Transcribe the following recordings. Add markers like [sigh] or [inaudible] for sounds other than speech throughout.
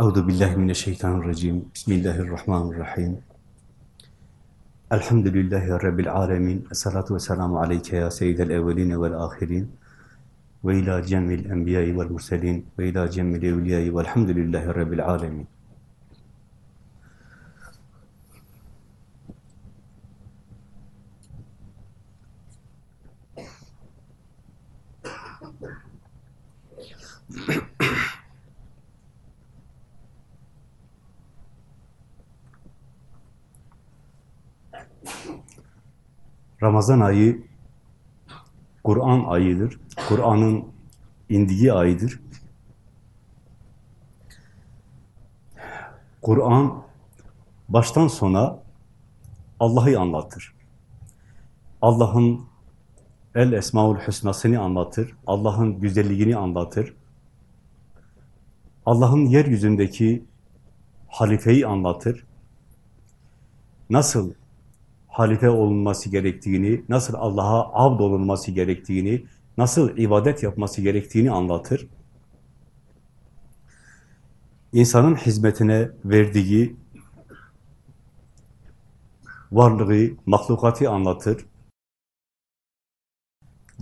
Euzu billahi mineşşeytanirracim. Bismillahirrahmanirrahim. Elhamdülillahi rabbil alamin. Essalatu vesselamu aleyke ya seyyidel evvelin ve'l ahirin. Ve ila cemil enbiya'i ve'l murselin ve ila cemil evliya'i ve'lhamdülillahi rabbil alamin. Ramazan ayı Kur'an ayıdır. Kur'an'ın indiği ayıdır. Kur'an baştan sona Allah'ı anlatır. Allah'ın El Esmaül Hüsna'sını anlatır. Allah'ın güzelliğini anlatır. Allah'ın yeryüzündeki halifeyi anlatır. Nasıl halife olunması gerektiğini, nasıl Allah'a abd olunması gerektiğini, nasıl ibadet yapması gerektiğini anlatır. İnsanın hizmetine verdiği varlığı, mahlukatı anlatır.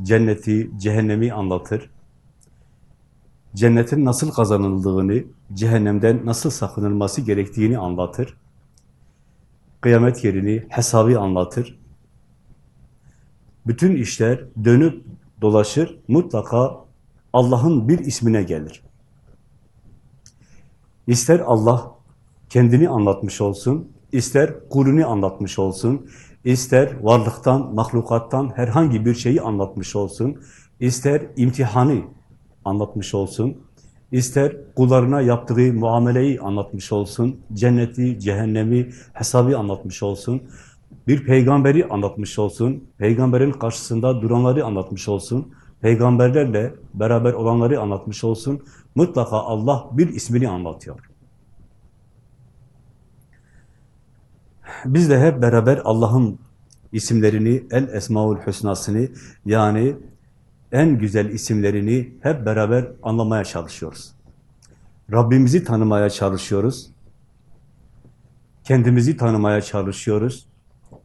Cenneti, cehennemi anlatır. Cennetin nasıl kazanıldığını, cehennemden nasıl sakınılması gerektiğini anlatır kıyamet yerini, hesabı anlatır. Bütün işler dönüp dolaşır, mutlaka Allah'ın bir ismine gelir. İster Allah kendini anlatmış olsun, ister kulünü anlatmış olsun, ister varlıktan, mahlukattan herhangi bir şeyi anlatmış olsun, ister imtihanı anlatmış olsun, İster kullarına yaptığı muameleyi anlatmış olsun, cenneti, cehennemi, hesabı anlatmış olsun, bir peygamberi anlatmış olsun, peygamberin karşısında duranları anlatmış olsun, peygamberlerle beraber olanları anlatmış olsun, mutlaka Allah bir ismini anlatıyor. Biz de hep beraber Allah'ın isimlerini, El Esmaül Hüsna'sını yani en güzel isimlerini hep beraber anlamaya çalışıyoruz. Rabbimizi tanımaya çalışıyoruz. Kendimizi tanımaya çalışıyoruz.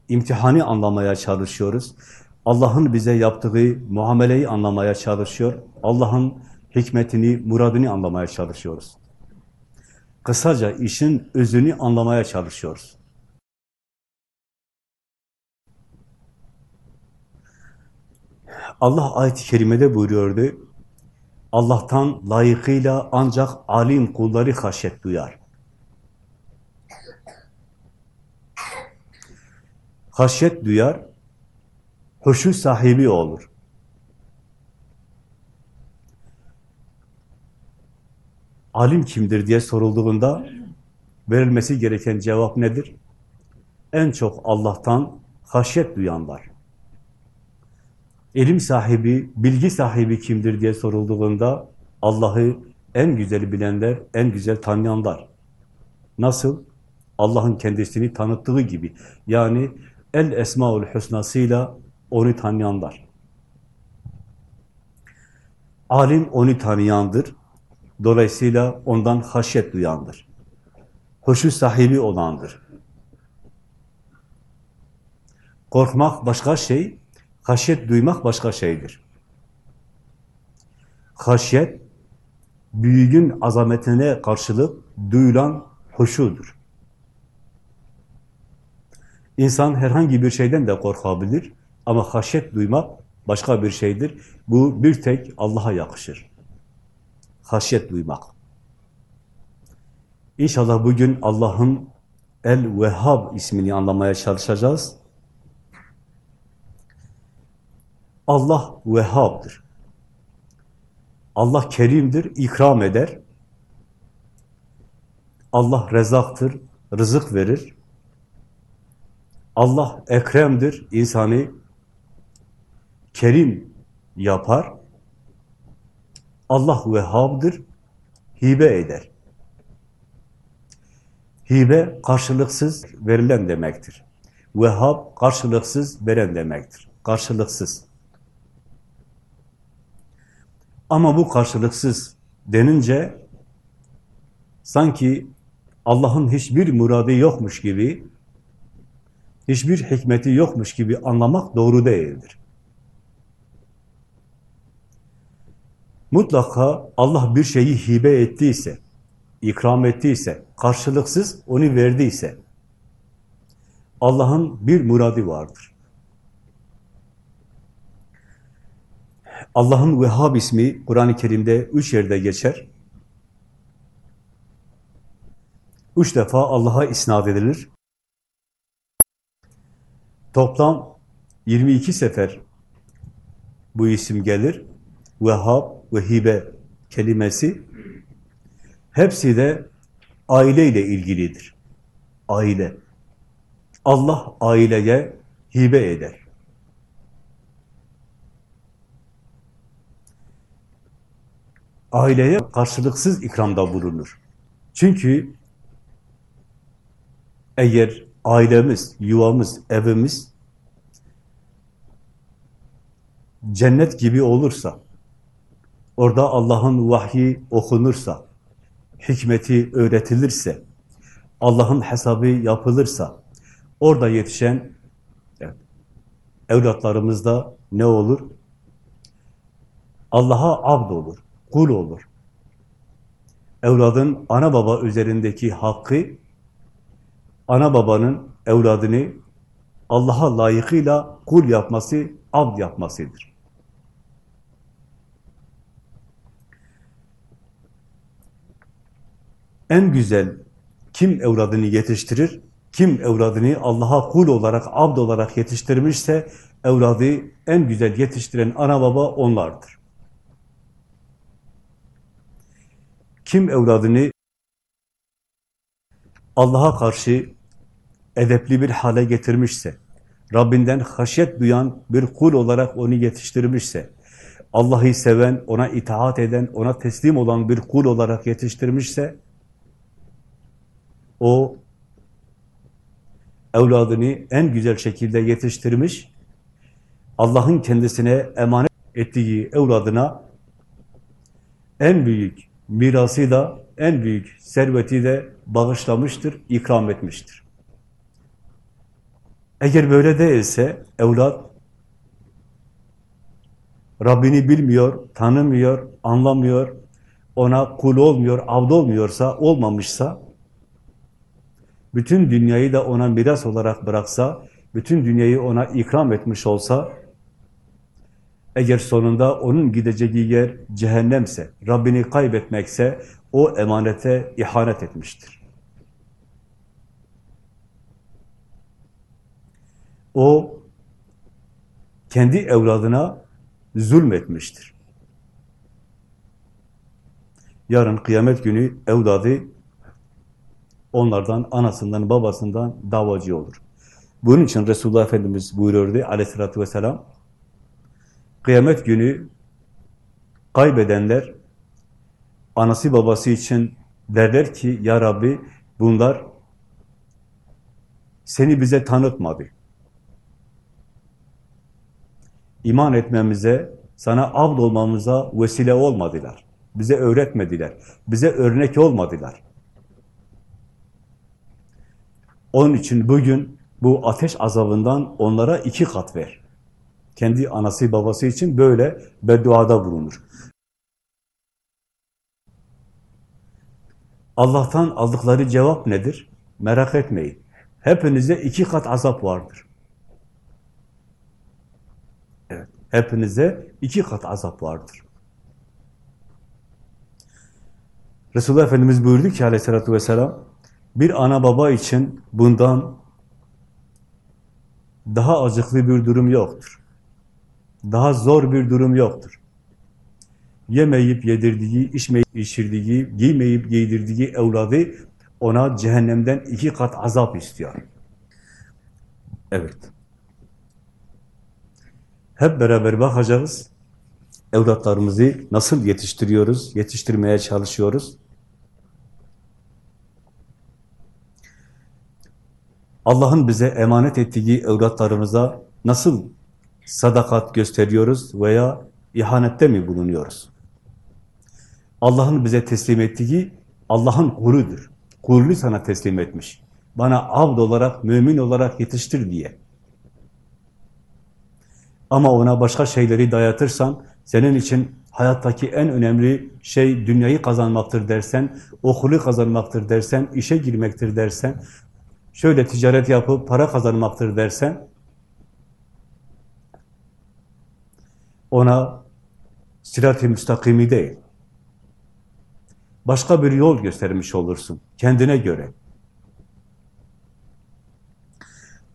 İmtihanı anlamaya çalışıyoruz. Allah'ın bize yaptığı muameleyi anlamaya çalışıyor. Allah'ın hikmetini, muradını anlamaya çalışıyoruz. Kısaca işin özünü anlamaya çalışıyoruz. Allah ayet-i kerimede buyuruyordu. Allah'tan layıkıyla ancak alim kulları haşyet duyar. Haşyet duyar, hoşu sahibi olur. Alim kimdir diye sorulduğunda verilmesi gereken cevap nedir? En çok Allah'tan haşyet duyanlar. İlim sahibi, bilgi sahibi kimdir diye sorulduğunda Allah'ı en güzel bilenler, en güzel tanıyanlar. Nasıl? Allah'ın kendisini tanıttığı gibi. Yani El Esmaül Hüsna'sıyla onu tanıyanlar. Alim onu tanıyandır. Dolayısıyla ondan haşyet duyandır. Hoşu sahibi olandır. Korkmak başka şey, Haşyet duymak başka şeydir. Haşyet, büyüğün azametine karşılık duyulan hoşudur. İnsan herhangi bir şeyden de korkabilir ama haşyet duymak başka bir şeydir. Bu bir tek Allah'a yakışır. Haşyet duymak. İnşallah bugün Allah'ın El-Vehhab ismini anlamaya çalışacağız. Allah Vehhab'dır. Allah Kerim'dir, ikram eder. Allah Rezaktır, rızık verir. Allah Ekrem'dir, insanı Kerim yapar. Allah Vehhab'dır, hibe eder. Hibe karşılıksız verilen demektir. Vehhab karşılıksız veren demektir. Karşılıksız. Ama bu karşılıksız denince sanki Allah'ın hiçbir muradı yokmuş gibi, hiçbir hikmeti yokmuş gibi anlamak doğru değildir. Mutlaka Allah bir şeyi hibe ettiyse, ikram ettiyse, karşılıksız onu verdiyse, Allah'ın bir muradı vardır. Allah'ın Vehhab ismi Kur'an-ı Kerim'de üç yerde geçer. Üç defa Allah'a isnat edilir. Toplam 22 sefer bu isim gelir. Vehhab, Vehibe kelimesi. Hepsi de aileyle ilgilidir. Aile. Allah aileye hibe eder. Aileye karşılıksız ikramda bulunur. Çünkü eğer ailemiz, yuvamız, evimiz cennet gibi olursa, orada Allah'ın vahyi okunursa, hikmeti öğretilirse, Allah'ın hesabı yapılırsa, orada yetişen evlatlarımızda ne olur? Allah'a abd olur, kul olur. Evladın ana baba üzerindeki hakkı ana babanın evladını Allah'a layıkıyla kul yapması, abd yapmasıdır. En güzel kim evladını yetiştirir? Kim evladını Allah'a kul olarak, abd olarak yetiştirmişse, evladı en güzel yetiştiren ana baba onlardır. Kim evladını Allah'a karşı edepli bir hale getirmişse, Rabbinden haşyet duyan bir kul olarak onu yetiştirmişse, Allah'ı seven, ona itaat eden, ona teslim olan bir kul olarak yetiştirmişse, o evladını en güzel şekilde yetiştirmiş, Allah'ın kendisine emanet ettiği evladına en büyük mirasıyla, en büyük serveti de bağışlamıştır, ikram etmiştir. Eğer böyle değilse evlat Rabbini bilmiyor, tanımıyor, anlamıyor, ona kul olmuyor, avd olmuyorsa, olmamışsa, bütün dünyayı da ona miras olarak bıraksa, bütün dünyayı ona ikram etmiş olsa, eğer sonunda onun gideceği yer cehennemse, Rabbini kaybetmekse, o emanete ihanet etmiştir. O, kendi evladına zulmetmiştir. Yarın kıyamet günü evladı onlardan, anasından, babasından davacı olur. Bunun için Resulullah Efendimiz buyuruyordu aleyhissalatü vesselam, kıyamet günü kaybedenler anası babası için derler ki, Ya Rabbi bunlar seni bize tanıtmadı. İman etmemize, sana abd olmamıza vesile olmadılar. Bize öğretmediler. Bize örnek olmadılar. Onun için bugün bu ateş azabından onlara iki kat ver. Kendi anası babası için böyle bedduada bulunur. Allah'tan aldıkları cevap nedir? Merak etmeyin. Hepinize iki kat azap vardır. Evet, hepinize iki kat azap vardır. Resulullah Efendimiz buyurdu ki aleyhissalatü vesselam, bir ana baba için bundan daha acıklı bir durum yoktur. Daha zor bir durum yoktur. Yemeyip yedirdiği, içmeyip içirdiği, giymeyip giydirdiği evladı ona cehennemden iki kat azap istiyor. Evet. Hep beraber bakacağız. Evlatlarımızı nasıl yetiştiriyoruz, yetiştirmeye çalışıyoruz. Allah'ın bize emanet ettiği evlatlarımıza nasıl sadakat gösteriyoruz veya ihanette mi bulunuyoruz? Allah'ın bize teslim ettiği Allah'ın kuludur. Kulunu sana teslim etmiş. Bana abd olarak, mümin olarak yetiştir diye. Ama ona başka şeyleri dayatırsan, senin için hayattaki en önemli şey dünyayı kazanmaktır dersen, okulu kazanmaktır dersen, işe girmektir dersen, şöyle ticaret yapıp para kazanmaktır dersen, ona sirat-i müstakimi değil, başka bir yol göstermiş olursun, kendine göre.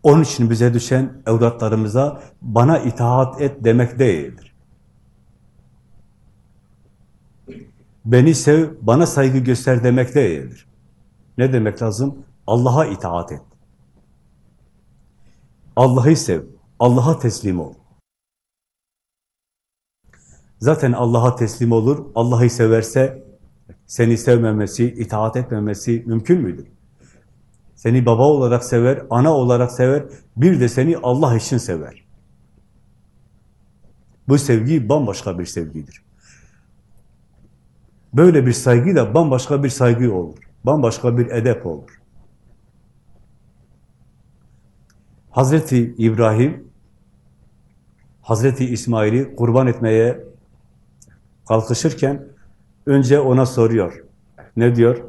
Onun için bize düşen evlatlarımıza bana itaat et demek değildir. Beni sev, bana saygı göster demek değildir. Ne demek lazım? Allah'a itaat et. Allah'ı sev, Allah'a teslim ol. Zaten Allah'a teslim olur, Allah'ı severse seni sevmemesi, itaat etmemesi mümkün müdür? Seni baba olarak sever, ana olarak sever, bir de seni Allah için sever. Bu sevgi bambaşka bir sevgidir. Böyle bir saygı da bambaşka bir saygı olur. Bambaşka bir edep olur. Hazreti İbrahim, Hazreti İsmail'i kurban etmeye kalkışırken önce ona soruyor. Ne diyor?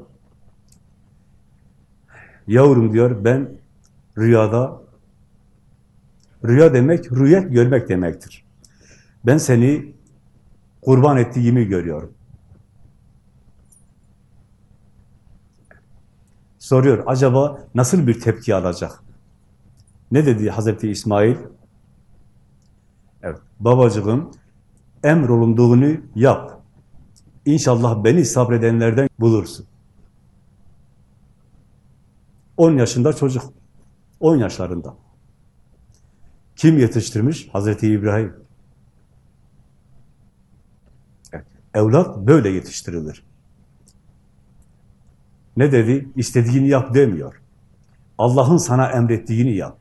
Yavrum diyor ben rüyada, rüya demek rüyet görmek demektir. Ben seni kurban ettiğimi görüyorum. Soruyor, acaba nasıl bir tepki alacak? Ne dedi Hazreti İsmail? Evet, babacığım, emrolunduğunu yap. İnşallah beni sabredenlerden bulursun. 10 yaşında çocuk. 10 yaşlarında. Kim yetiştirmiş? Hazreti İbrahim. Evet, evlat böyle yetiştirilir. Ne dedi? İstediğini yap demiyor. Allah'ın sana emrettiğini yap.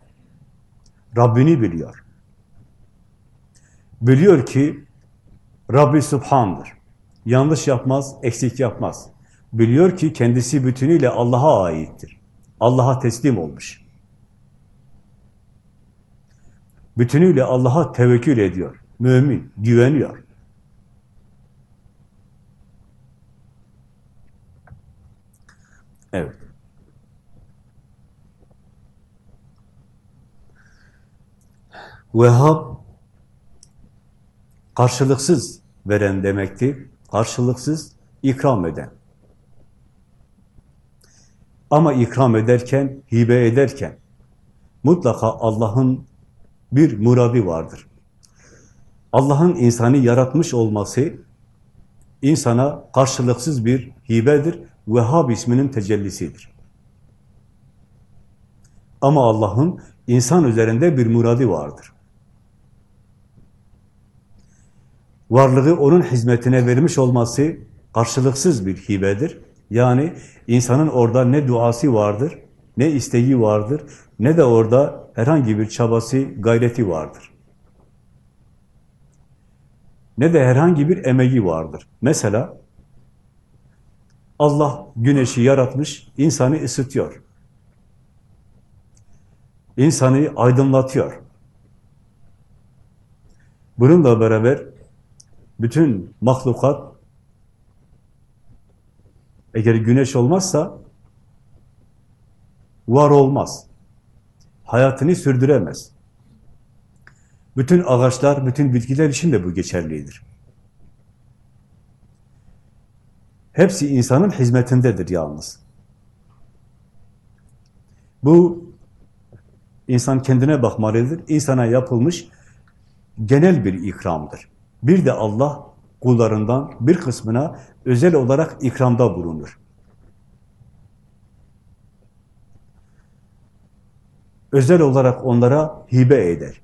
Rabbini biliyor. Biliyor ki Rabbi Subhan'dır. Yanlış yapmaz, eksik yapmaz. Biliyor ki kendisi bütünüyle Allah'a aittir. Allah'a teslim olmuş. Bütünüyle Allah'a tevekkül ediyor. Mümin, güveniyor. Evet. Vehhab karşılıksız veren demektir. Karşılıksız ikram eden. Ama ikram ederken, hibe ederken mutlaka Allah'ın bir muradı vardır. Allah'ın insanı yaratmış olması insana karşılıksız bir hibedir. Vehhab isminin tecellisidir. Ama Allah'ın insan üzerinde bir muradı vardır. Varlığı onun hizmetine vermiş olması karşılıksız bir hibedir. Yani insanın orada ne duası vardır, ne isteği vardır, ne de orada herhangi bir çabası, gayreti vardır. Ne de herhangi bir emeği vardır. Mesela Allah güneşi yaratmış, insanı ısıtıyor. İnsanı aydınlatıyor. Bununla beraber bütün mahlukat eğer güneş olmazsa var olmaz. Hayatını sürdüremez. Bütün ağaçlar, bütün bitkiler için de bu geçerlidir. Hepsi insanın hizmetindedir yalnız. Bu insan kendine bakmalıdır. İnsana yapılmış genel bir ikramdır. Bir de Allah kullarından bir kısmına özel olarak ikramda bulunur. Özel olarak onlara hibe eder.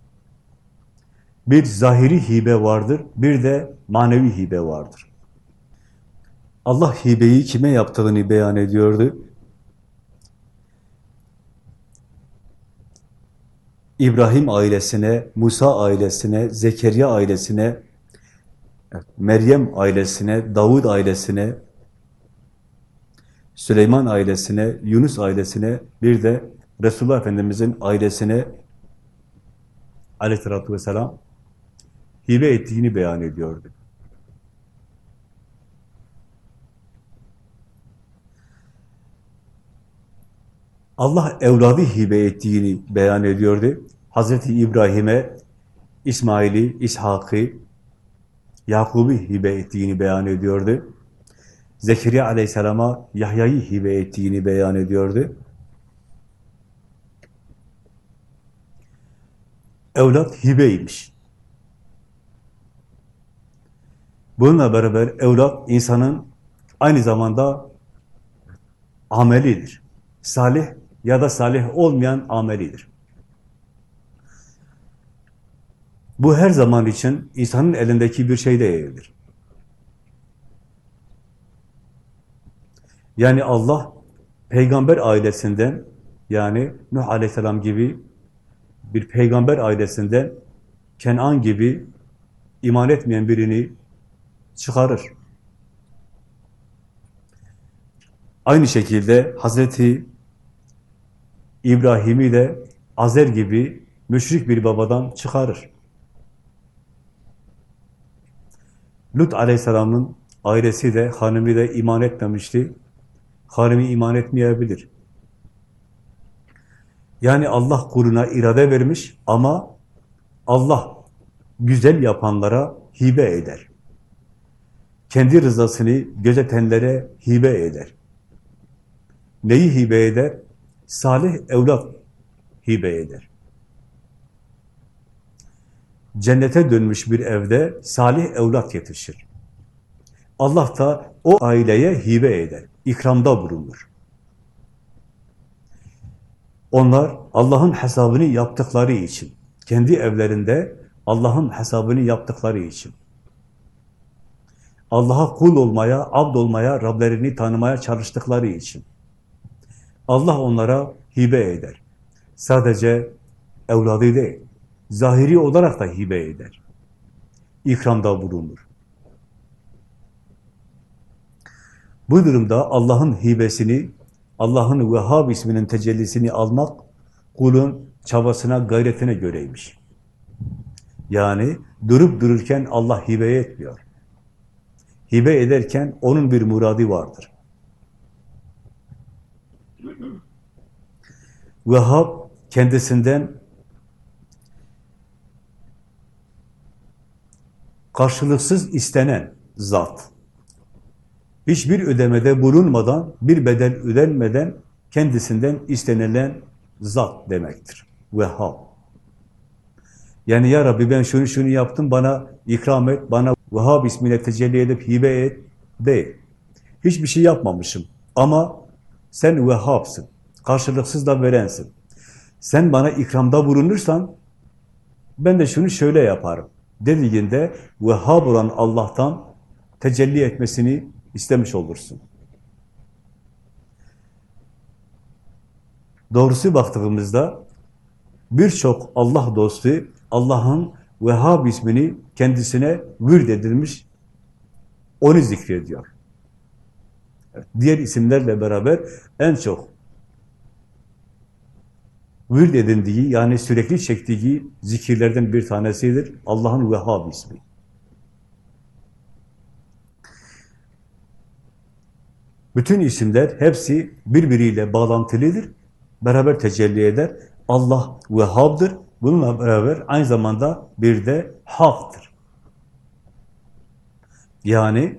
Bir zahiri hibe vardır, bir de manevi hibe vardır. Allah hibeyi kime yaptığını beyan ediyordu. İbrahim ailesine, Musa ailesine, Zekeriya ailesine, Meryem ailesine, Davud ailesine, Süleyman ailesine, Yunus ailesine, bir de Resulullah Efendimiz'in ailesine aleyhissalatü vesselam hibe ettiğini beyan ediyordu. Allah evladı hibe ettiğini beyan ediyordu. Hazreti İbrahim'e İsmail'i, İshak'ı, Yakub'u hibe ettiğini beyan ediyordu. Zekeriya aleyhisselama Yahya'yı hibe ettiğini beyan ediyordu. Evlat hibeymiş. Bununla beraber evlat insanın aynı zamanda amelidir. Salih ya da salih olmayan amelidir. Bu her zaman için insanın elindeki bir şey değildir. Yani Allah peygamber ailesinden yani Nuh aleyhisselam gibi bir peygamber ailesinden Kenan gibi iman etmeyen birini çıkarır. Aynı şekilde Hazreti İbrahim'i de Azer gibi müşrik bir babadan çıkarır. Lut aleyhisselamın ailesi de, hanımı da iman etmemişti. Hanımı iman etmeyebilir. Yani Allah kuluna irade vermiş ama Allah güzel yapanlara hibe eder. Kendi rızasını gözetenlere hibe eder. Neyi hibe eder? Salih evlat hibe eder. Cennete dönmüş bir evde salih evlat yetişir. Allah da o aileye hibe eder, ikramda bulunur. Onlar Allah'ın hesabını yaptıkları için, kendi evlerinde Allah'ın hesabını yaptıkları için, Allah'a kul olmaya, abd olmaya, Rablerini tanımaya çalıştıkları için, Allah onlara hibe eder. Sadece evladı değil, zahiri olarak da hibe eder. İkramda bulunur. Bu durumda Allah'ın hibesini, Allah'ın Vehhab isminin tecellisini almak kulun çabasına, gayretine göreymiş. Yani durup dururken Allah hibe etmiyor. Hibe ederken onun bir muradi vardır. Vehhab kendisinden karşılıksız istenen zat. Hiçbir ödemede bulunmadan, bir bedel ödenmeden kendisinden istenilen zat demektir. Vehhab. Yani ya Rabbi ben şunu şunu yaptım, bana ikram et, bana Vehhab ismine tecelli edip hibe et, değil. Hiçbir şey yapmamışım ama sen Vehhab'sın, karşılıksız da verensin. Sen bana ikramda bulunursan, ben de şunu şöyle yaparım dediğinde Vehhab olan Allah'tan tecelli etmesini istemiş olursun. Doğrusu baktığımızda birçok Allah dostu Allah'ın Vehhab ismini kendisine vürd edilmiş, onu zikrediyor. Diğer isimlerle beraber en çok vürd edindiği, yani sürekli çektiği zikirlerden bir tanesidir. Allah'ın Vehhab ismi. Bütün isimler hepsi birbiriyle bağlantılıdır. Beraber tecelli eder. Allah Vehhab'dır. Bununla beraber aynı zamanda bir de Hak'tır. Yani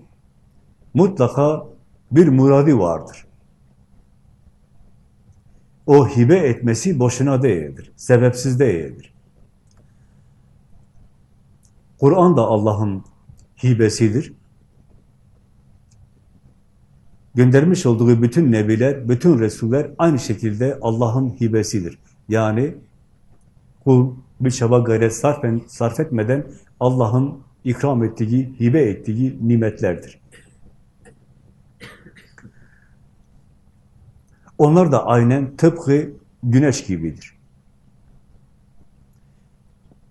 mutlaka bir muradi vardır. O hibe etmesi boşuna değildir. Sebepsiz değildir. Kur'an da Allah'ın hibesidir. Göndermiş olduğu bütün nebiler, bütün resuller aynı şekilde Allah'ın hibesidir. Yani kul bir çaba gayret sarf, etmeden Allah'ın ikram ettiği, hibe ettiği nimetlerdir. Onlar da aynen tıpkı güneş gibidir.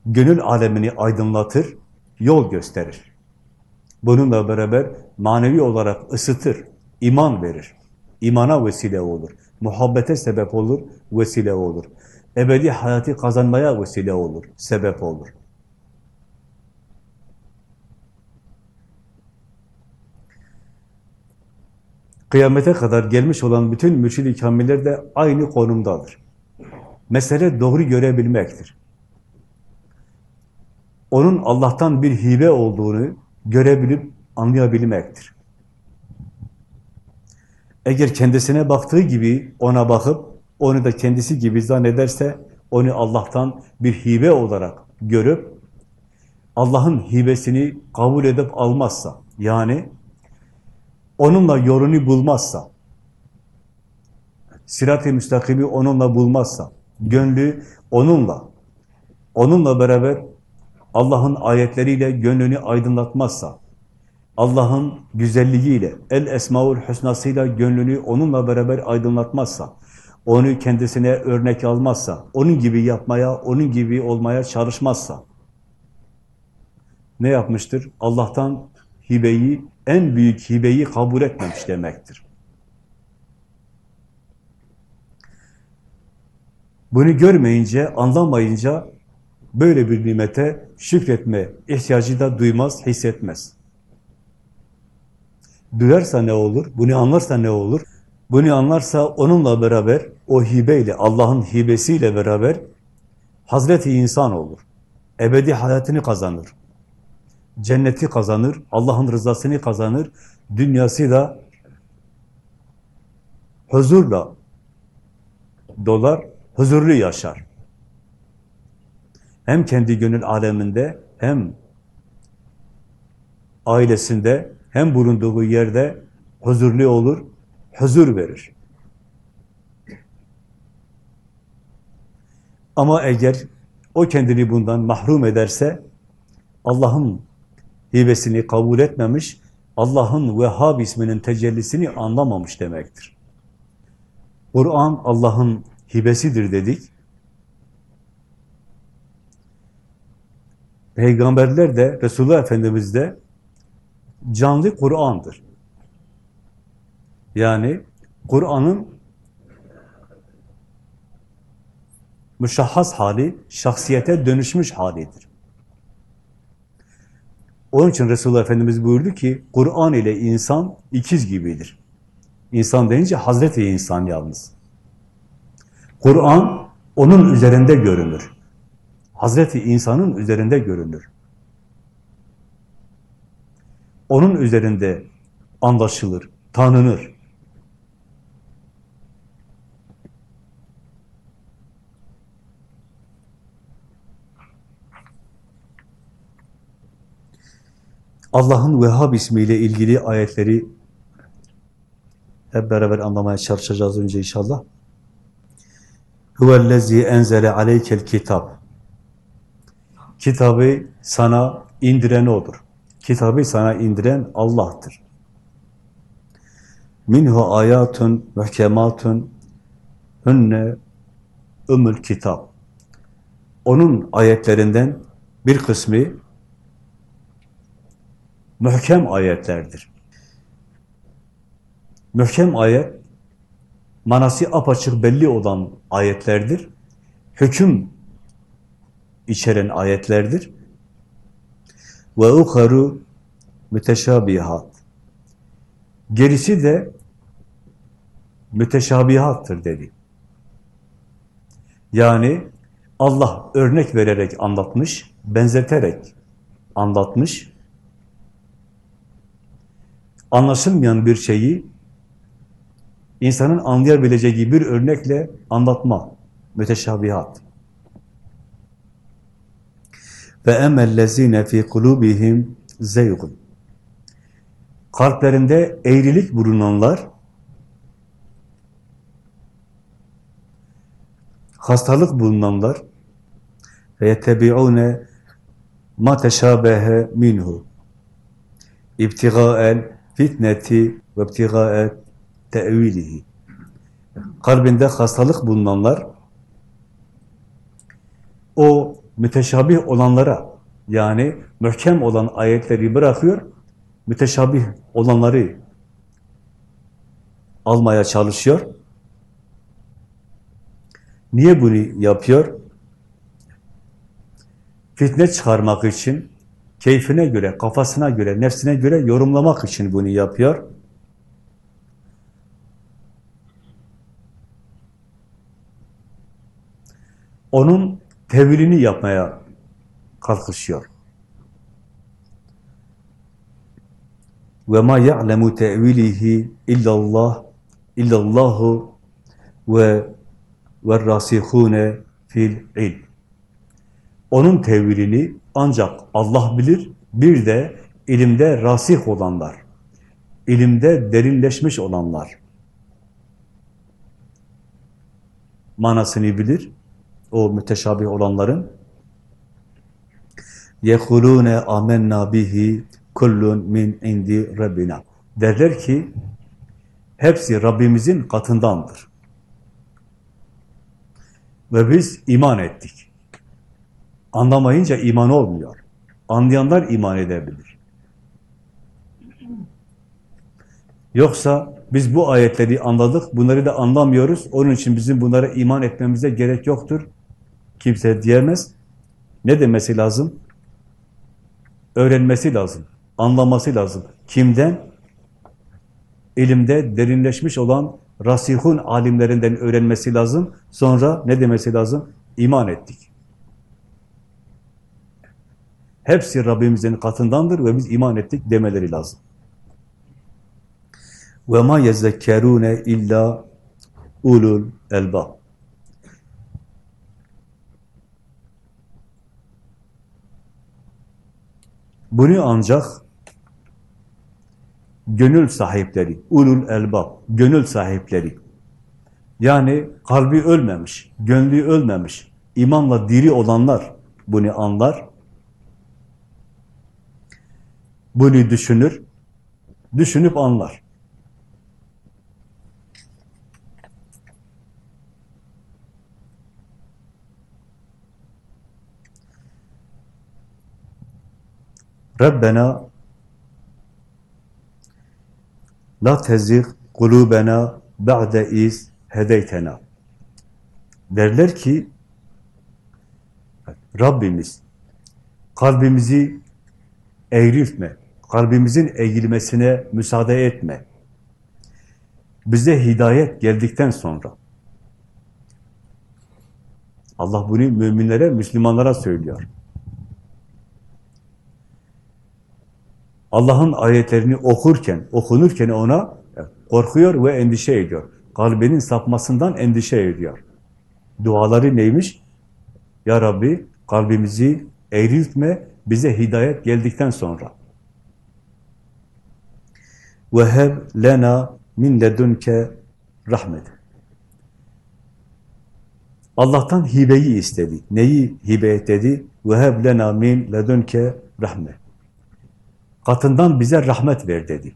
Gönül alemini aydınlatır, yol gösterir. Bununla beraber manevi olarak ısıtır, iman verir. imana vesile olur. Muhabbete sebep olur, vesile olur. Ebedi hayatı kazanmaya vesile olur, sebep olur. Kıyamete kadar gelmiş olan bütün mürşid-i kamiller de aynı konumdadır. Mesele doğru görebilmektir. Onun Allah'tan bir hibe olduğunu görebilip anlayabilmektir. Eğer kendisine baktığı gibi ona bakıp, onu da kendisi gibi zannederse, onu Allah'tan bir hibe olarak görüp, Allah'ın hibesini kabul edip almazsa, yani onunla yolunu bulmazsa, sirat-i müstakimi onunla bulmazsa, gönlü onunla, onunla beraber Allah'ın ayetleriyle gönlünü aydınlatmazsa, Allah'ın güzelliğiyle, el esmaul husnasıyla gönlünü onunla beraber aydınlatmazsa, onu kendisine örnek almazsa, onun gibi yapmaya, onun gibi olmaya çalışmazsa, ne yapmıştır? Allah'tan hibeyi, en büyük hibeyi kabul etmemiş demektir. Bunu görmeyince, anlamayınca böyle bir nimete şükretme ihtiyacı da duymaz, hissetmez. Duyarsa ne olur? Bunu anlarsa ne olur? Bunu anlarsa onunla beraber, o hibeyle, Allah'ın hibesiyle beraber Hazreti insan olur. Ebedi hayatını kazanır. Cenneti kazanır, Allah'ın rızasını kazanır, dünyası da huzurla dolar, huzurlu yaşar. Hem kendi gönül aleminde, hem ailesinde, hem bulunduğu yerde huzurlu olur, huzur verir. Ama eğer o kendini bundan mahrum ederse, Allah'ın hibesini kabul etmemiş, Allah'ın Vehhab isminin tecellisini anlamamış demektir. Kur'an Allah'ın hibesidir dedik. Peygamberler de, Resulullah Efendimiz de canlı Kur'an'dır. Yani Kur'an'ın müşahhas hali, şahsiyete dönüşmüş halidir. Onun için Resulullah Efendimiz buyurdu ki, Kur'an ile insan ikiz gibidir. İnsan deyince Hazreti insan yalnız. Kur'an onun üzerinde görünür. Hazreti insanın üzerinde görünür. Onun üzerinde anlaşılır, tanınır. Allah'ın Vehhab ismiyle ilgili ayetleri hep beraber anlamaya çalışacağız önce inşallah. Huvellezî enzele aleykel kitab. Kitabı sana indiren O'dur. Kitabı sana indiren Allah'tır. Minhu ayatun muhkematun hünne ümmül kitap. Onun ayetlerinden bir kısmı mühkem ayetlerdir. Mühkem ayet, manası apaçık belli olan ayetlerdir. Hüküm içeren ayetlerdir. Ve uharu müteşabihat. Gerisi de müteşabihattır dedi. Yani Allah örnek vererek anlatmış, benzeterek anlatmış. Anlaşılmayan bir şeyi insanın anlayabileceği bir örnekle anlatma. Müteşabihat. Ve emellezine fi kulubihim zeygun. Kalplerinde eğrilik bulunanlar, hastalık bulunanlar ve yetebi'une ma teşabehe minhu ibtiga'el fitneti ve ibtiga'el tevilihi kalbinde hastalık bulunanlar o müteşabih olanlara yani mühkem olan ayetleri bırakıyor, müteşabih olanları almaya çalışıyor. Niye bunu yapıyor? Fitne çıkarmak için, keyfine göre, kafasına göre, nefsine göre yorumlamak için bunu yapıyor. Onun tevilini yapmaya kalkışıyor. ve ma ya'lemu te'vilihi illallah illallahu ve ve rasihune fil ilm. Onun tevilini ancak Allah bilir. Bir de ilimde rasih olanlar, ilimde derinleşmiş olanlar manasını bilir. O müteşabih olanların yekulune amenna bihi kullun min indi Rabbina. Derler ki hepsi Rabbimizin katındandır. Ve biz iman ettik. Anlamayınca iman olmuyor. Anlayanlar iman edebilir. Yoksa biz bu ayetleri anladık, bunları da anlamıyoruz. Onun için bizim bunlara iman etmemize gerek yoktur. Kimse diyemez. Ne demesi lazım? Öğrenmesi lazım anlaması lazım. Kimden? İlimde derinleşmiş olan rasihun alimlerinden öğrenmesi lazım. Sonra ne demesi lazım? İman ettik. Hepsi Rabbimizin katındandır ve biz iman ettik demeleri lazım. Ve ma yezekkerune illa ulul elbab. Bunu ancak gönül sahipleri, ulul elbab, gönül sahipleri. Yani kalbi ölmemiş, gönlü ölmemiş, imanla diri olanlar bunu anlar. Bunu düşünür, düşünüp anlar. Rabbena La tezih kulubena ba'de iz hedeytena. Derler ki Rabbimiz kalbimizi eğriltme, kalbimizin eğilmesine müsaade etme. Bize hidayet geldikten sonra Allah bunu müminlere, Müslümanlara söylüyor. Allah'ın ayetlerini okurken, okunurken ona korkuyor ve endişe ediyor. Kalbinin sapmasından endişe ediyor. Duaları neymiş? Ya Rabbi kalbimizi eğriltme, bize hidayet geldikten sonra ve hep lena min ledunke rahmet. Allah'tan hibeyi istedi. Neyi hibe et dedi? Ve hep lena min ledunke rahmet. Katından bize rahmet ver dedi.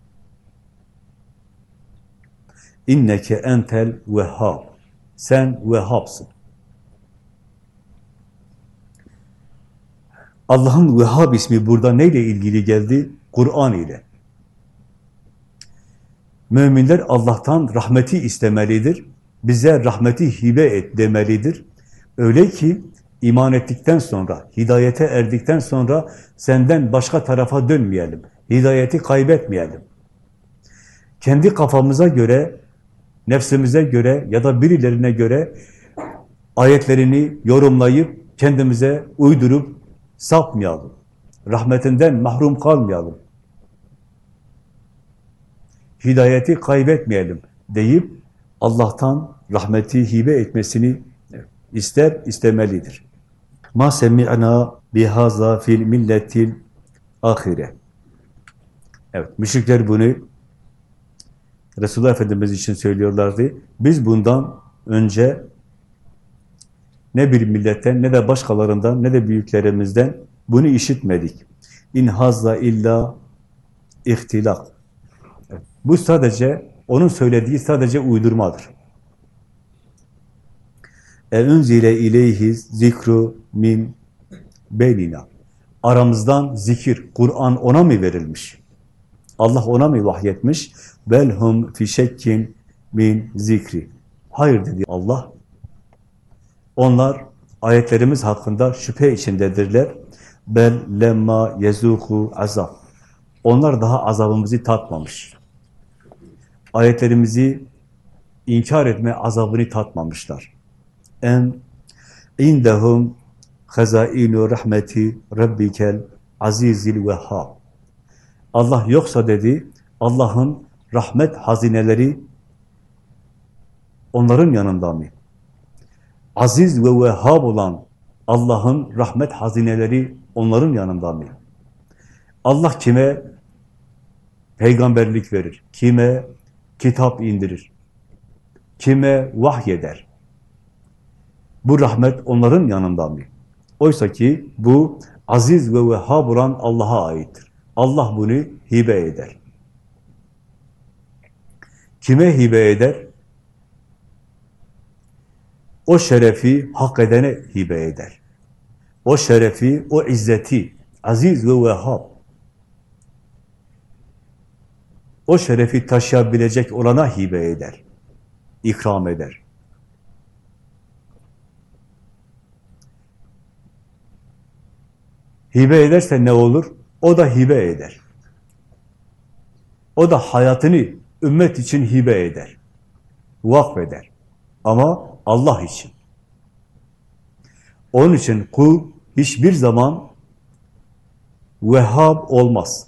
İnneke entel vehhab. Sen vehhabsın. Allah'ın Vehhab ismi burada neyle ilgili geldi? Kur'an ile. Müminler Allah'tan rahmeti istemelidir. Bize rahmeti hibe et demelidir. Öyle ki iman ettikten sonra, hidayete erdikten sonra senden başka tarafa dönmeyelim. Hidayeti kaybetmeyelim. Kendi kafamıza göre, nefsimize göre ya da birilerine göre ayetlerini yorumlayıp kendimize uydurup sapmayalım. Rahmetinden mahrum kalmayalım. Hidayeti kaybetmeyelim deyip Allah'tan rahmeti hibe etmesini ister, istemelidir. Ma semi'na bihaza fil milletil ahire. Evet, müşrikler bunu Resulullah Efendimiz için söylüyorlardı. Biz bundan önce ne bir milletten, ne de başkalarından, ne de büyüklerimizden bunu işitmedik. İn hazza illa ihtilak. Bu sadece, onun söylediği sadece uydurmadır. E unzile ileyhi zikru min beynina. Aramızdan zikir, Kur'an ona mı verilmiş? Allah ona mı vahyetmiş? Belhum fi şekkin min zikri. Hayır dedi Allah. Onlar ayetlerimiz hakkında şüphe içindedirler. Bel lemma yezuhu azab. Onlar daha azabımızı tatmamış. Ayetlerimizi inkar etme azabını tatmamışlar. En indehum hazainu rahmeti rabbikel azizil vehhab. Allah yoksa dedi, Allah'ın rahmet hazineleri onların yanında mı? Aziz ve vehhab olan Allah'ın rahmet hazineleri onların yanında mı? Allah kime peygamberlik verir, kime kitap indirir, kime vahyeder. Bu rahmet onların yanında mı? Oysa ki bu aziz ve vehhab olan Allah'a aittir. Allah bunu hibe eder. Kime hibe eder? O şerefi hak edene hibe eder. O şerefi, o izzeti, aziz ve vehhab, o şerefi taşıyabilecek olana hibe eder, ikram eder. Hibe ederse ne olur? O da hibe eder. O da hayatını ümmet için hibe eder. Vakfeder. Ama Allah için. Onun için kul hiçbir zaman vehhab olmaz.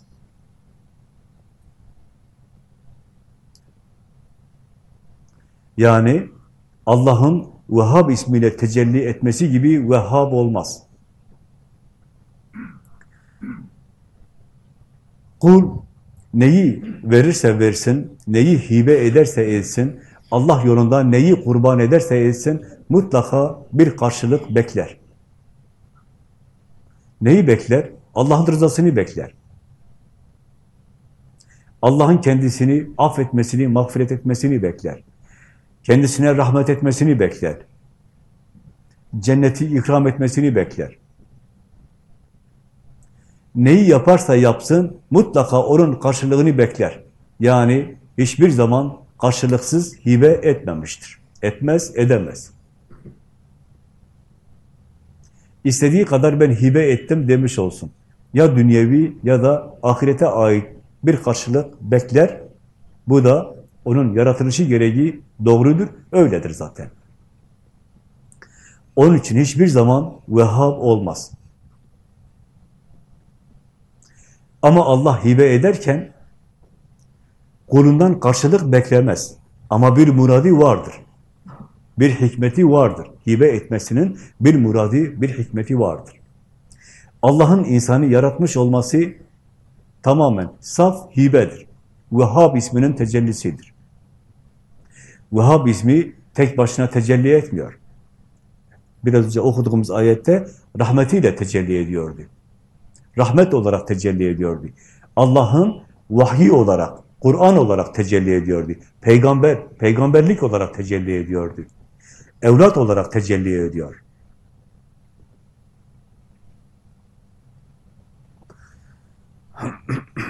Yani Allah'ın Vehhab ismiyle tecelli etmesi gibi Vehhab olmaz. Kul neyi verirse versin, neyi hibe ederse etsin, Allah yolunda neyi kurban ederse etsin, mutlaka bir karşılık bekler. Neyi bekler? Allah'ın rızasını bekler. Allah'ın kendisini affetmesini, mağfiret etmesini bekler. Kendisine rahmet etmesini bekler. Cenneti ikram etmesini bekler. Neyi yaparsa yapsın, mutlaka onun karşılığını bekler. Yani hiçbir zaman karşılıksız hibe etmemiştir. Etmez, edemez. İstediği kadar ben hibe ettim demiş olsun. Ya dünyevi ya da ahirete ait bir karşılık bekler. Bu da onun yaratılışı gereği doğrudur, öyledir zaten. Onun için hiçbir zaman vehhab olmaz. Ama Allah hibe ederken kulundan karşılık beklemez. Ama bir muradi vardır. Bir hikmeti vardır. Hibe etmesinin bir muradi, bir hikmeti vardır. Allah'ın insanı yaratmış olması tamamen saf hibedir. Vehhab isminin tecellisidir. Vehhab ismi tek başına tecelli etmiyor. Biraz önce okuduğumuz ayette rahmetiyle tecelli ediyordu. Rahmet olarak tecelli ediyordu. Allah'ın vahyi olarak, Kur'an olarak tecelli ediyordu. Peygamber, peygamberlik olarak tecelli ediyordu. Evlat olarak tecelli ediyor. [clears throat]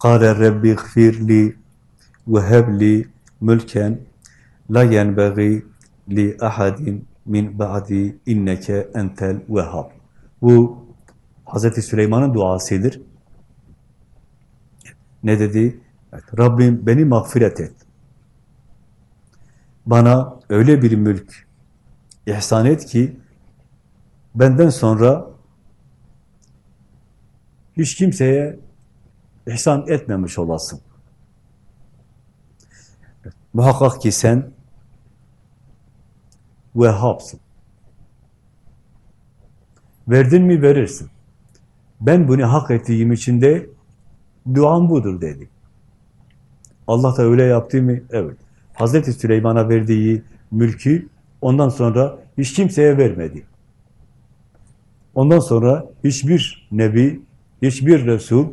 قال رب اغفر لي وهب لي ملكا لا ينبغي لأحد min ba'di inneke entel vehhab. Bu Hazreti Süleyman'ın duasıdır. Ne dedi? Evet, Rabbim beni mağfiret et. Bana öyle bir mülk ihsan et ki benden sonra hiç kimseye ihsan etmemiş olasın. Muhakkak ki sen Vehhabsın. Verdin mi verirsin. Ben bunu hak ettiğim için de duam budur dedi. Allah da öyle yaptı mı? Evet. Hazreti Süleyman'a verdiği mülkü ondan sonra hiç kimseye vermedi. Ondan sonra hiçbir nebi, hiçbir resul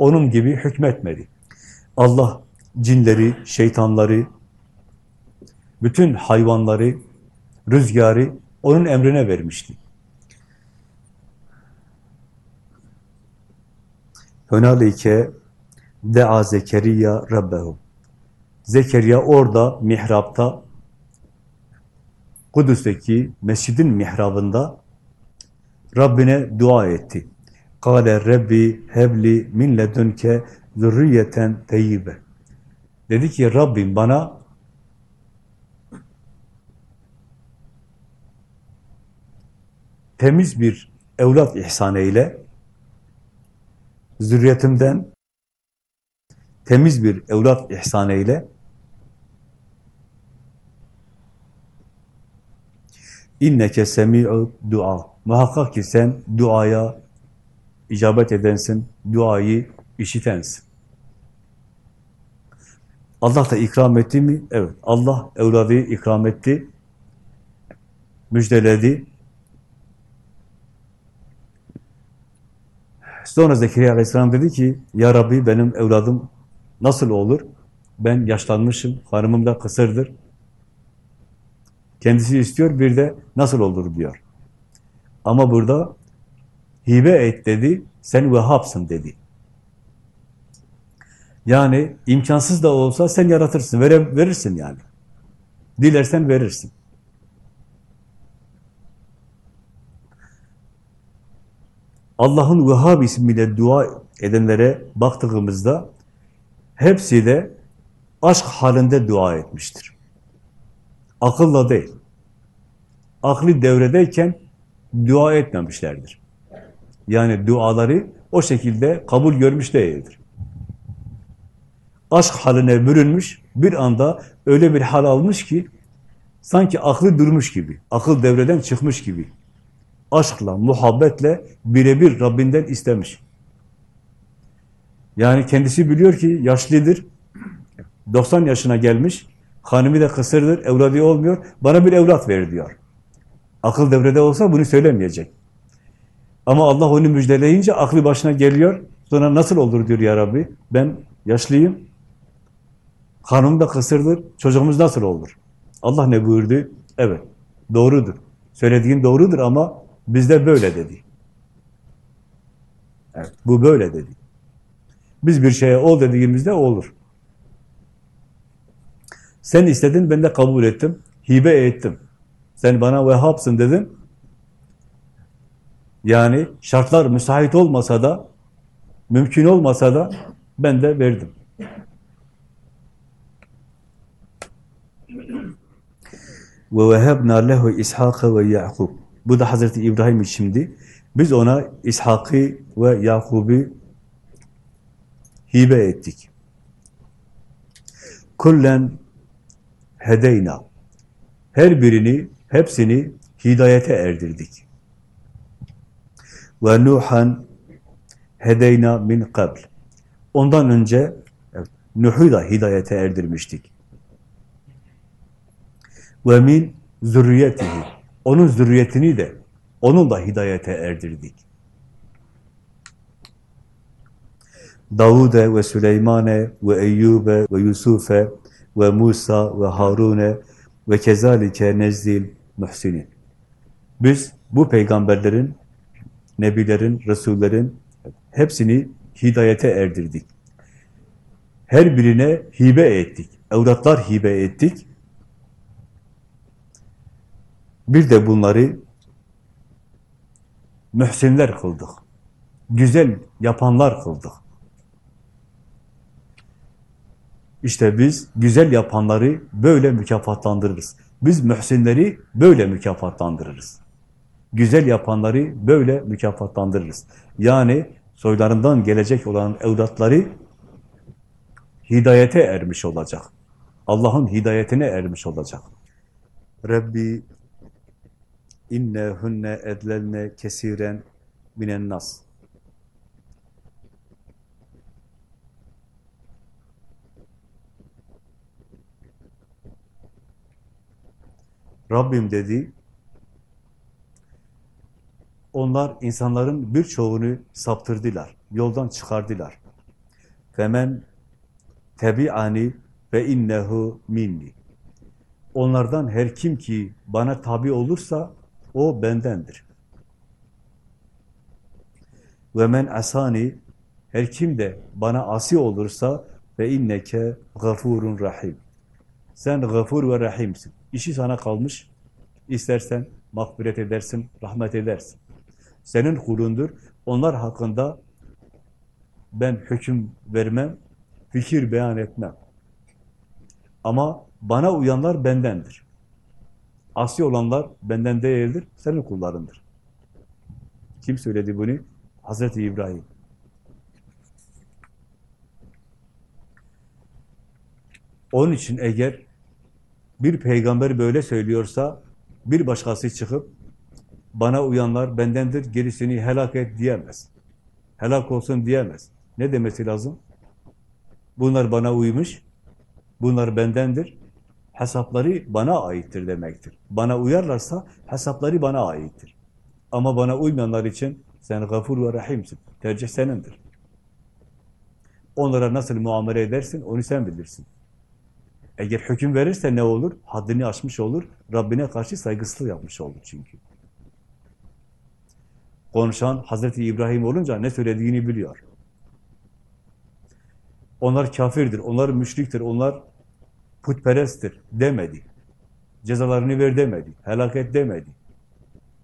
onun gibi hükmetmedi. Allah cinleri, şeytanları, Bütün hayvanları, rüzgarı onun emrine vermişti. Hönalike dea Zekeriya Rabbehu. Zekeriya orada mihrapta Kudüs'teki mescidin mihrabında Rabbine dua etti. Kale Rabbi hebli min ledünke zürriyeten teyyibe. Dedi ki Rabbim bana temiz bir evlat ihsan eyle. Zürriyetimden temiz bir evlat ihsan eyle. İnneke semi'u dua. Muhakkak ki sen duaya icabet edensin, duayı işitensin. Allah da ikram etti mi? Evet. Allah evladı ikram etti. Müjdeledi. Sonra Zekeriya Aleyhisselam dedi ki, Ya Rabbi benim evladım nasıl olur? Ben yaşlanmışım, hanımım da kısırdır. Kendisi istiyor, bir de nasıl olur diyor. Ama burada hibe et dedi, sen Vehhab'sın dedi. Yani imkansız da olsa sen yaratırsın, vere, verirsin yani. Dilersen verirsin. Allah'ın Vehhab ismiyle dua edenlere baktığımızda hepsi de aşk halinde dua etmiştir. Akılla değil. Aklı devredeyken dua etmemişlerdir. Yani duaları o şekilde kabul görmüş değildir. Aşk haline bürünmüş, bir anda öyle bir hal almış ki sanki aklı durmuş gibi, akıl devreden çıkmış gibi. Aşkla, muhabbetle birebir Rabbinden istemiş. Yani kendisi biliyor ki yaşlıdır, 90 yaşına gelmiş, hanımı da kısırdır, evladı olmuyor, bana bir evlat ver diyor. Akıl devrede olsa bunu söylemeyecek. Ama Allah onu müjdeleyince aklı başına geliyor. Sonra nasıl olur diyor ya Rabbi. Ben yaşlıyım. Hanım da kısırdır. Çocuğumuz nasıl olur? Allah ne buyurdu? Evet. Doğrudur. Söylediğin doğrudur ama bizde böyle dedi. Evet. Bu böyle dedi. Biz bir şeye ol dediğimizde olur. Sen istedin, ben de kabul ettim. Hibe ettim. Sen bana Vehhab'sın dedin. Yani şartlar müsait olmasa da, mümkün olmasa da ben de verdim. Ve vehebna lehu İshak'a. Bu da Hazreti İbrahim şimdi. Biz ona İshak'ı ve Yakub'u hibe ettik. Kullen hedeyna. Her birini, hepsini hidayete erdirdik. Ve Nuhan hedeyna min kabl. Ondan önce evet, Nuh'u da hidayete erdirmiştik. Ve min zürriyetihi. Onun zürriyetini de onun da hidayete erdirdik. Davud'e ve Süleymane ve Eyyub'e ve Yusuf'e ve Musa ve Harun'e ve kezalike nezdil muhsinin. Biz bu peygamberlerin, nebilerin, resullerin hepsini hidayete erdirdik. Her birine hibe ettik. Evlatlar hibe ettik. Bir de bunları mühsinler kıldık. Güzel yapanlar kıldık. İşte biz güzel yapanları böyle mükafatlandırırız. Biz mühsinleri böyle mükafatlandırırız. Güzel yapanları böyle mükafatlandırırız. Yani soylarından gelecek olan evlatları hidayete ermiş olacak. Allah'ın hidayetine ermiş olacak. Rabbi innehunne edlelne kesiren minen nas. Rabbim dedi, onlar insanların birçoğunu saptırdılar, yoldan çıkardılar. Femen tebi'ani ve innehu minni. Onlardan her kim ki bana tabi olursa o bendendir. Ve men asani her kim de bana asi olursa ve inneke gafurun rahim. Sen gafur ve rahimsin. İşi sana kalmış. İstersen mağfiret edersin, rahmet edersin. Senin kulundur. Onlar hakkında ben hüküm vermem, fikir beyan etmem. Ama bana uyanlar bendendir. Asi olanlar benden değildir, senin kullarındır. Kim söyledi bunu? Hazreti İbrahim. Onun için eğer bir peygamber böyle söylüyorsa, bir başkası çıkıp bana uyanlar bendendir, gerisini helak et diyemez. Helak olsun diyemez. Ne demesi lazım? Bunlar bana uymuş, bunlar bendendir, hesapları bana aittir demektir. Bana uyarlarsa hesapları bana aittir. Ama bana uymayanlar için sen gafur ve rahimsin. Tercih senindir. Onlara nasıl muamele edersin onu sen bilirsin. Eğer hüküm verirse ne olur? Haddini aşmış olur. Rabbine karşı saygısızlık yapmış olur çünkü. Konuşan Hazreti İbrahim olunca ne söylediğini biliyor. Onlar kafirdir, onlar müşriktir, onlar putperesttir demedi. Cezalarını ver demedi, helaket demedi.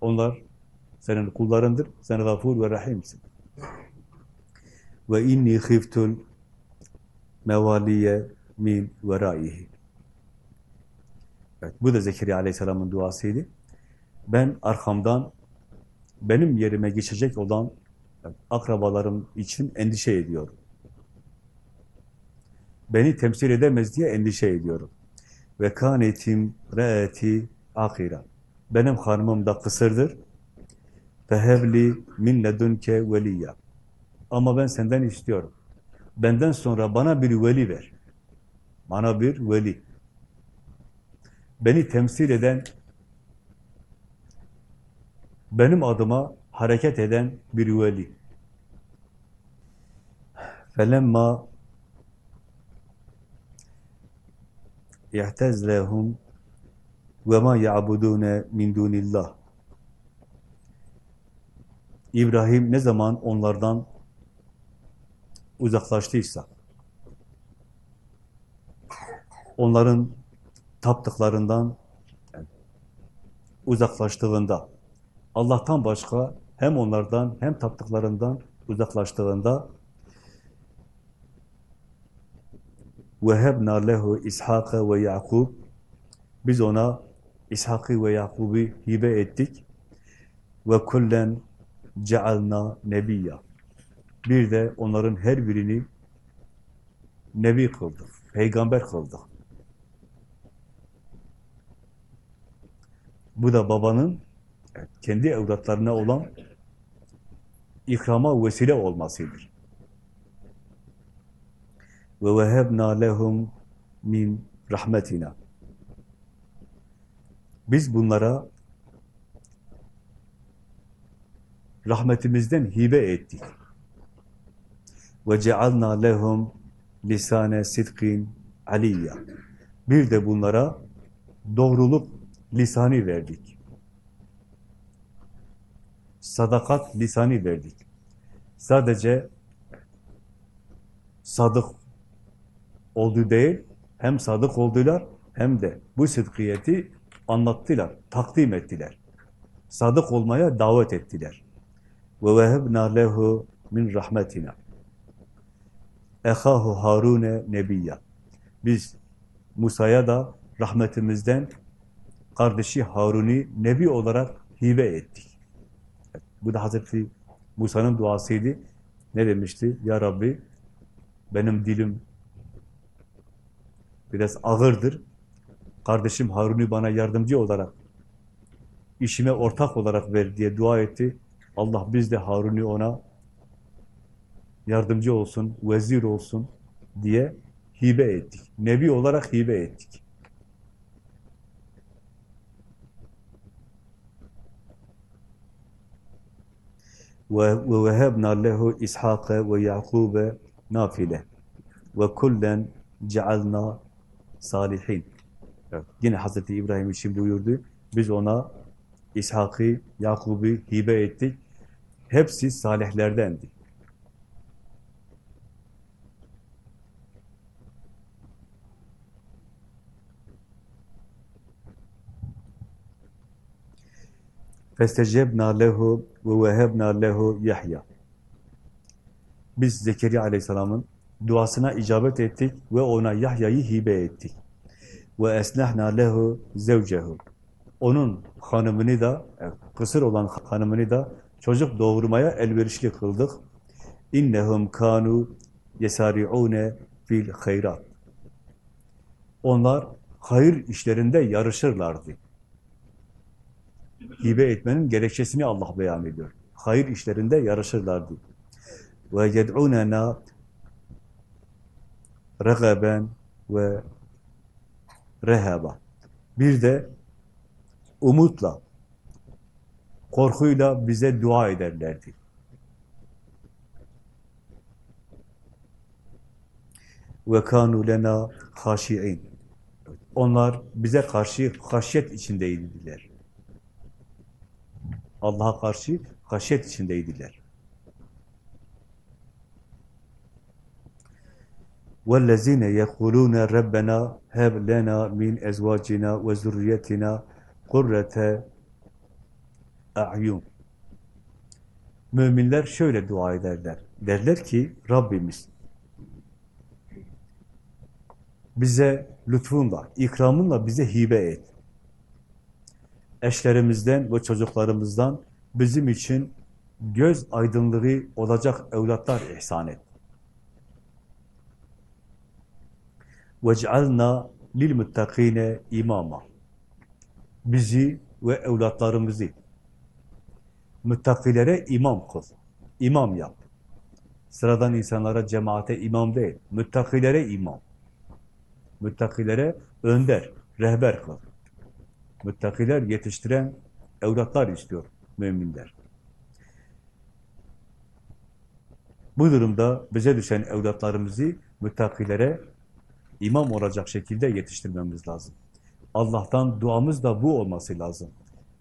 Onlar senin kullarındır, sen gafur ve rahimsin. Ve inni khiftul mevaliye min veraihi. Evet, bu da Zekeriya Aleyhisselam'ın duasıydı. Ben arkamdan benim yerime geçecek olan akrabalarım için endişe ediyorum. Beni temsil edemez diye endişe ediyorum. Ve kanetim re'eti akira. Benim hanımım da kısırdır. Fehevli min ledunke veliyya. Ama ben senden istiyorum. Benden sonra bana bir veli ver. Bana bir veli. Beni temsil eden, benim adıma hareket eden bir veli. Felemma ihtezlehum ve ma ya'budune min dunillah. İbrahim ne zaman onlardan uzaklaştıysa, onların taptıklarından uzaklaştığında, Allah'tan başka hem onlardan hem taptıklarından uzaklaştığında وَهَبْنَا لَهُ İshak'a ve Yakub Biz ona İshak'ı ve Yakub'u hibe ettik. Ve kullen cealna nebiyya. Bir de onların her birini nebi kıldık, peygamber kıldık. Bu da babanın kendi evlatlarına olan ikrama vesile olmasıdır. Ve vehebna lehum min rahmetina. Biz bunlara rahmetimizden hibe ettik. Ve cealna lehum lisane sidkin aliyya. Bir de bunlara doğruluk lisanı verdik. Sadakat lisanı verdik. Sadece sadık oldu değil, hem sadık oldular hem de bu sıdkiyeti anlattılar, takdim ettiler. Sadık olmaya davet ettiler. Ve vehebna lehu min rahmetina. Ehahu Harune nebiyya. Biz Musa'ya da rahmetimizden kardeşi Harun'i nebi olarak hibe ettik. Bu da Hazreti Musa'nın duasıydı. Ne demişti? Ya Rabbi benim dilim biraz ağırdır. Kardeşim Harun'u bana yardımcı olarak, işime ortak olarak ver diye dua etti. Allah biz de Harun'u ona yardımcı olsun, vezir olsun diye hibe ettik. Nebi olarak hibe ettik. Lehu İshak'e ve Yakub'e nafile ve kullen cealna salihin. Evet, yine Hazreti İbrahim için buyurdu. Biz ona İshak'ı, Yakub'u hibe ettik. Hepsi salihlerdendi. فَاسْتَجَبْنَا لَهُ وَوَهَبْنَا لَهُ Yahya. Biz Zekeriya Aleyhisselam'ın duasına icabet ettik ve ona Yahya'yı hibe ettik. Ve esnahna lehu zevcehu. Onun hanımını da, kısır olan hanımını da çocuk doğurmaya elverişli kıldık. İnnehum kanu yesari'une fil hayrat. Onlar hayır işlerinde yarışırlardı. Hibe etmenin gerekçesini Allah beyan ediyor. Hayır işlerinde yarışırlardı. Ve yed'unena regaben ve rehaba. Bir de umutla, korkuyla bize dua ederlerdi. Ve kanu lena haşi'in. Onlar bize karşı haşyet içindeydiler. Allah'a karşı haşyet içindeydiler. وَالَّذ۪ينَ يَقُولُونَ رَبَّنَا هَبْ لَنَا مِنْ اَزْوَاجِنَا وَزُرِّيَّتِنَا قُرَّةَ اَعْيُونَ Müminler şöyle dua ederler. Derler ki Rabbimiz bize lütfunla, ikramınla bize hibe et. Eşlerimizden ve çocuklarımızdan bizim için göz aydınlığı olacak evlatlar ihsan et. وَجْعَلْنَا لِلْمُتَّقِينَ imama. Bizi ve evlatlarımızı müttakilere imam kıl. İmam yap. Sıradan insanlara, cemaate imam değil. Müttakilere imam. Müttakilere önder, rehber kıl. Müttakiler yetiştiren evlatlar istiyor müminler. Bu durumda bize düşen evlatlarımızı müttakilere imam olacak şekilde yetiştirmemiz lazım. Allah'tan duamız da bu olması lazım.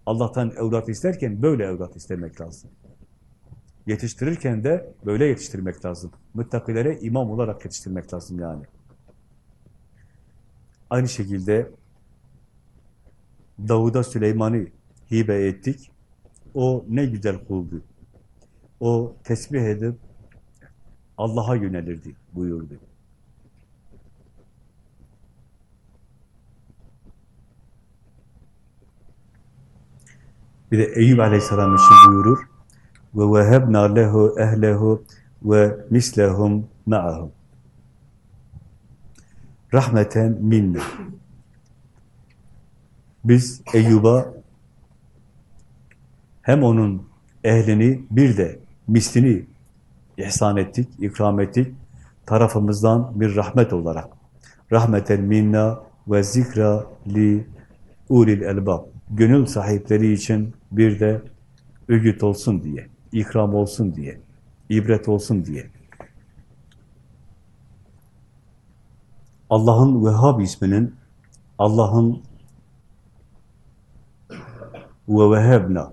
Allah'tan evlat isterken böyle evlat istemek lazım. Yetiştirirken de böyle yetiştirmek lazım. Müttakilere imam olarak yetiştirmek lazım yani. Aynı şekilde Davud'a Süleyman'ı hibe ettik. O ne güzel kuldu. O tesbih edip Allah'a yönelirdi buyurdu. Bir de Eyüp Aleyhisselam için buyurur. Ve vehebna lehu ehlehu ve mislehum ma'ahum. Rahmeten minne. Biz Eyyub'a hem onun ehlini bir de mislini ihsan ettik, ikram ettik. Tarafımızdan bir rahmet olarak. Rahmeten minna ve zikra li ulil elbab gönül sahipleri için bir de öğüt olsun diye, ikram olsun diye, ibret olsun diye. Allah'ın Vehhab isminin, Allah'ın vehebna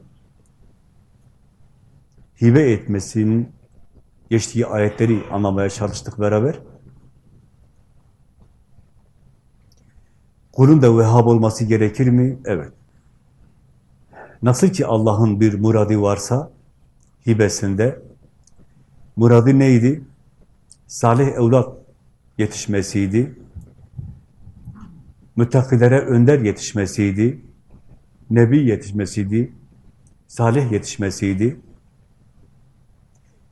hibe etmesinin geçtiği ayetleri anlamaya çalıştık beraber. Kulun da vehhab olması gerekir mi? Evet. Nasıl ki Allah'ın bir muradı varsa hibesinde muradı neydi? Salih evlat yetişmesiydi. Müttakilere önder yetişmesiydi. Nebi yetişmesiydi. Salih yetişmesiydi.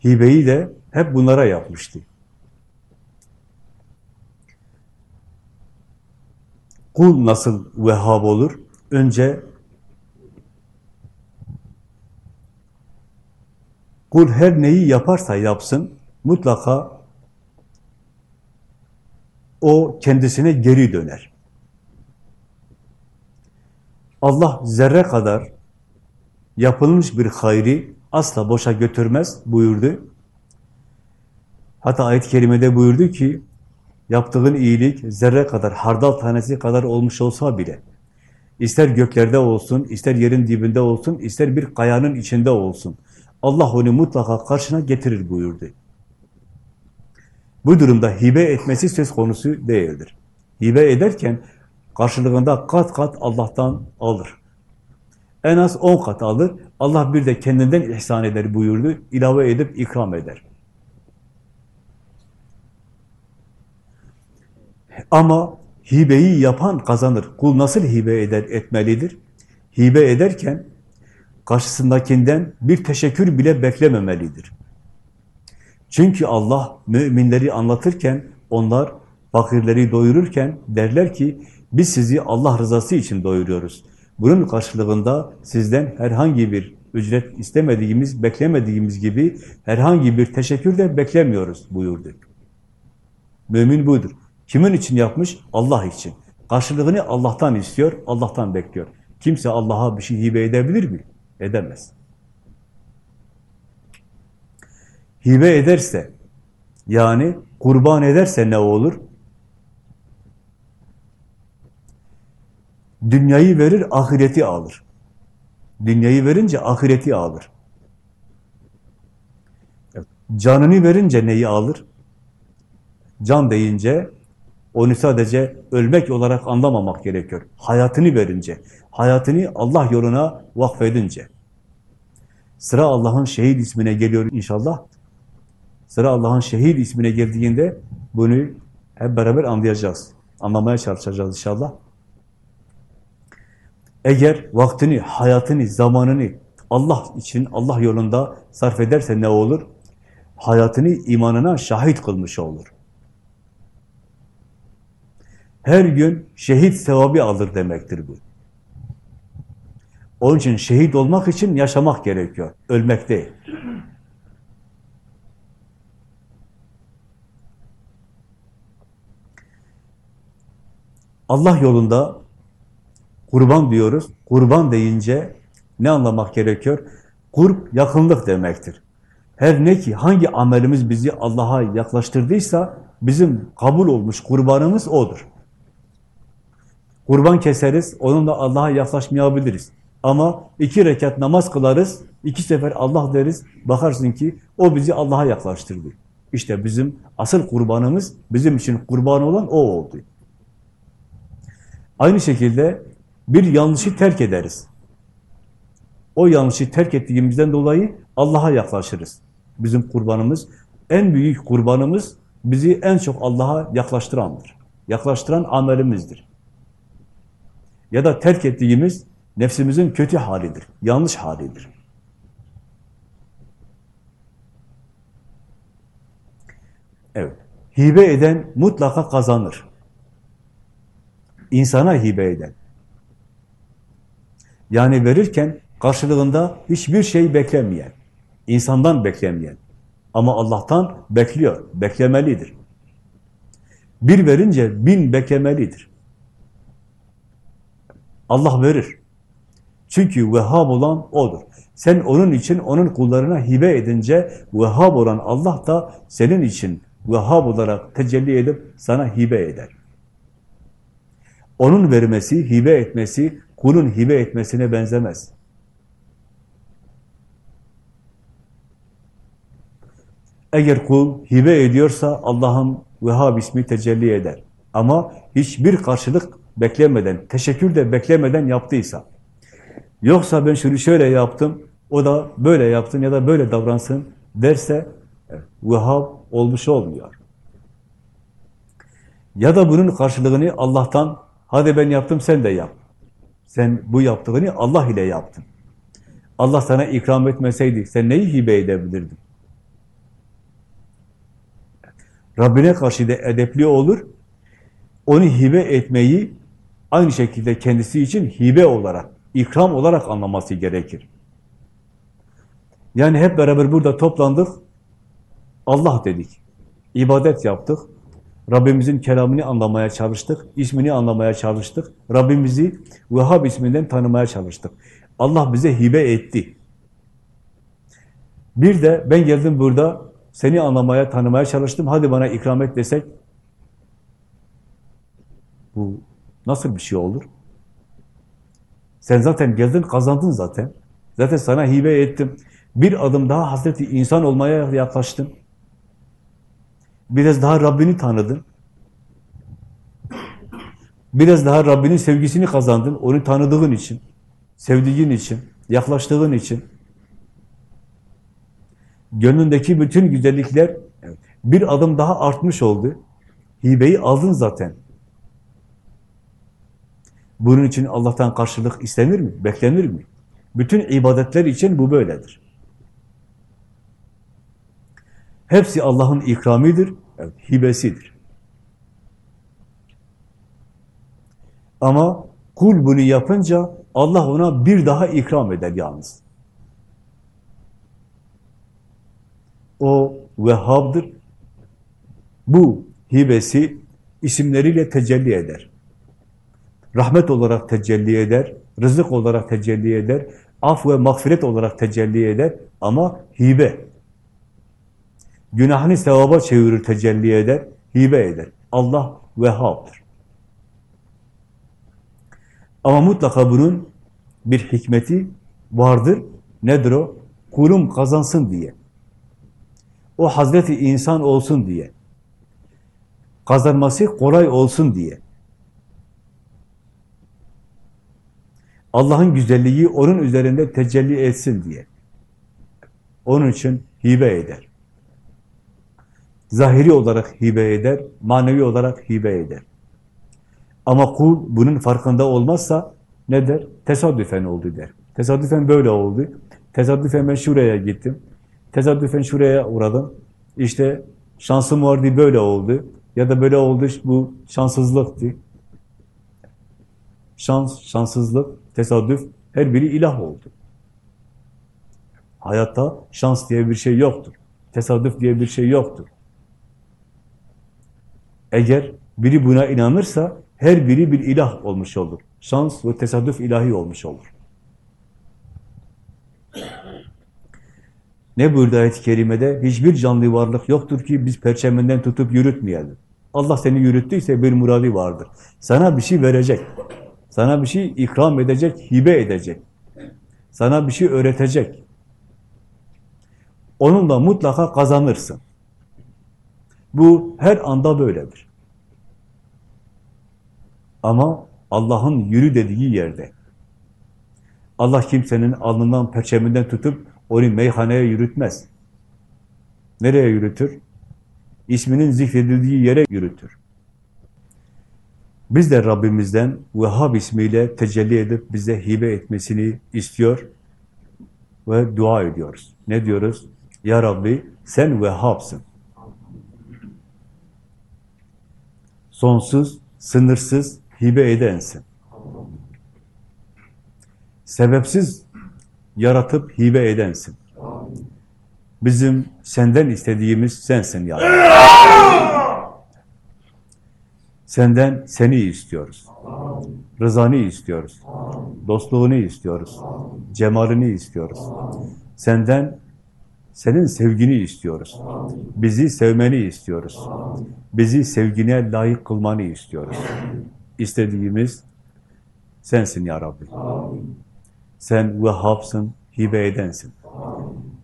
Hibeyi de hep bunlara yapmıştı. Kul nasıl vehhab olur? Önce Kul her neyi yaparsa yapsın, mutlaka o kendisine geri döner. Allah zerre kadar yapılmış bir hayri asla boşa götürmez buyurdu. Hatta ayet-i kerimede buyurdu ki, yaptığın iyilik zerre kadar, hardal tanesi kadar olmuş olsa bile, ister göklerde olsun, ister yerin dibinde olsun, ister bir kayanın içinde olsun, Allah onu mutlaka karşına getirir buyurdu. Bu durumda hibe etmesi söz konusu değildir. Hibe ederken karşılığında kat kat Allah'tan alır. En az on kat alır. Allah bir de kendinden ihsan eder buyurdu. İlave edip ikram eder. Ama hibeyi yapan kazanır. Kul nasıl hibe eder, etmelidir? Hibe ederken karşısındakinden bir teşekkür bile beklememelidir. Çünkü Allah müminleri anlatırken, onlar fakirleri doyururken derler ki, biz sizi Allah rızası için doyuruyoruz. Bunun karşılığında sizden herhangi bir ücret istemediğimiz, beklemediğimiz gibi herhangi bir teşekkür de beklemiyoruz buyurdu. Mümin budur. Kimin için yapmış? Allah için. Karşılığını Allah'tan istiyor, Allah'tan bekliyor. Kimse Allah'a bir şey hibe edebilir mi? Edemez. Hibe ederse, yani kurban ederse ne olur? Dünyayı verir, ahireti alır. Dünyayı verince ahireti alır. Canını verince neyi alır? Can deyince onu sadece ölmek olarak anlamamak gerekiyor. Hayatını verince, hayatını Allah yoluna vakfedince. Sıra Allah'ın şehit ismine geliyor inşallah. Sıra Allah'ın şehit ismine geldiğinde bunu hep beraber anlayacağız. Anlamaya çalışacağız inşallah. Eğer vaktini, hayatını, zamanını Allah için, Allah yolunda sarf ederse ne olur? Hayatını imanına şahit kılmış olur. Her gün şehit sevabı alır demektir bu. Onun için şehit olmak için yaşamak gerekiyor. Ölmek değil. Allah yolunda kurban diyoruz. Kurban deyince ne anlamak gerekiyor? Kurb yakınlık demektir. Her ne ki hangi amelimiz bizi Allah'a yaklaştırdıysa bizim kabul olmuş kurbanımız odur. Kurban keseriz, onunla Allah'a yaklaşmayabiliriz. Ama iki rekat namaz kılarız, iki sefer Allah deriz, bakarsın ki o bizi Allah'a yaklaştırdı. İşte bizim asıl kurbanımız, bizim için kurban olan o oldu. Aynı şekilde bir yanlışı terk ederiz. O yanlışı terk ettiğimizden dolayı Allah'a yaklaşırız. Bizim kurbanımız, en büyük kurbanımız bizi en çok Allah'a yaklaştırandır. Yaklaştıran amelimizdir. Ya da terk ettiğimiz nefsimizin kötü halidir, yanlış halidir. Evet, hibe eden mutlaka kazanır. İnsana hibe eden. Yani verirken karşılığında hiçbir şey beklemeyen, insandan beklemeyen ama Allah'tan bekliyor, beklemelidir. Bir verince bin beklemelidir. Allah verir. Çünkü Vehhab olan O'dur. Sen onun için, onun kullarına hibe edince Vehhab olan Allah da senin için Vehhab olarak tecelli edip sana hibe eder. Onun vermesi, hibe etmesi, kulun hibe etmesine benzemez. Eğer kul hibe ediyorsa Allah'ın Vehhab ismi tecelli eder. Ama hiçbir karşılık beklemeden, teşekkür de beklemeden yaptıysa, yoksa ben şunu şöyle yaptım, o da böyle yaptın ya da böyle davransın derse, Vehhab olmuş olmuyor. Ya da bunun karşılığını Allah'tan, hadi ben yaptım sen de yap. Sen bu yaptığını Allah ile yaptın. Allah sana ikram etmeseydi sen neyi hibe edebilirdin? Rabbine karşı da edepli olur, onu hibe etmeyi aynı şekilde kendisi için hibe olarak, ikram olarak anlaması gerekir. Yani hep beraber burada toplandık, Allah dedik, ibadet yaptık, Rabbimizin kelamını anlamaya çalıştık, ismini anlamaya çalıştık, Rabbimizi Vehhab isminden tanımaya çalıştık. Allah bize hibe etti. Bir de ben geldim burada, seni anlamaya, tanımaya çalıştım, hadi bana ikram et desek, Bu nasıl bir şey olur? Sen zaten geldin, kazandın zaten. Zaten sana hibe ettim. Bir adım daha Hazreti insan olmaya yaklaştın. Biraz daha Rabbini tanıdın. Biraz daha Rabbinin sevgisini kazandın. Onu tanıdığın için, sevdiğin için, yaklaştığın için. Gönlündeki bütün güzellikler bir adım daha artmış oldu. Hibeyi aldın zaten. Bunun için Allah'tan karşılık istenir mi? Beklenir mi? Bütün ibadetler için bu böyledir. Hepsi Allah'ın ikramidir, evet, hibesidir. Ama kul bunu yapınca Allah ona bir daha ikram eder yalnız. O Vehhab'dır. Bu hibesi isimleriyle tecelli eder. Rahmet olarak tecelli eder, rızık olarak tecelli eder, af ve mağfiret olarak tecelli eder ama hibe. Günahını sevaba çevirir, tecelli eder, hibe eder. Allah Vehhab'dır. Ama mutlaka bunun bir hikmeti vardır. Nedir o? Kulum kazansın diye. O Hazreti insan olsun diye. Kazanması kolay olsun diye. Allah'ın güzelliği onun üzerinde tecelli etsin diye. Onun için hibe eder. Zahiri olarak hibe eder, manevi olarak hibe eder. Ama kul bunun farkında olmazsa ne der? Tesadüfen oldu der. Tesadüfen böyle oldu. Tesadüfen ben şuraya gittim. Tesadüfen şuraya uğradım. İşte şansım vardı böyle oldu. Ya da böyle oldu bu şanssızlıktı. Şans, şanssızlık, tesadüf her biri ilah oldu. Hayatta şans diye bir şey yoktur. Tesadüf diye bir şey yoktur. Eğer biri buna inanırsa her biri bir ilah olmuş olur. Şans ve tesadüf ilahi olmuş olur. Ne buyurdu ayet-i kerimede? Hiçbir canlı varlık yoktur ki biz perçeminden tutup yürütmeyelim. Allah seni yürüttüyse bir muradi vardır. Sana bir şey verecek. Sana bir şey ikram edecek, hibe edecek. Sana bir şey öğretecek. Onunla mutlaka kazanırsın. Bu her anda böyledir. Ama Allah'ın yürü dediği yerde. Allah kimsenin alnından, perçeminden tutup onu meyhaneye yürütmez. Nereye yürütür? İsminin zikredildiği yere yürütür. Biz de Rabbimizden Vehhab ismiyle tecelli edip bize hibe etmesini istiyor ve dua ediyoruz. Ne diyoruz? Ya Rabbi sen Vehhab'sın. Sonsuz, sınırsız hibe edensin. Sebepsiz yaratıp hibe edensin. Bizim senden istediğimiz sensin ya Senden seni istiyoruz. Rızanı istiyoruz. Dostluğunu istiyoruz. Cemalini istiyoruz. Senden senin sevgini istiyoruz. Bizi sevmeni istiyoruz. Bizi sevgine layık kılmanı istiyoruz. İstediğimiz sensin ya Rabbi. Sen Vehhab'sın, hibe edensin.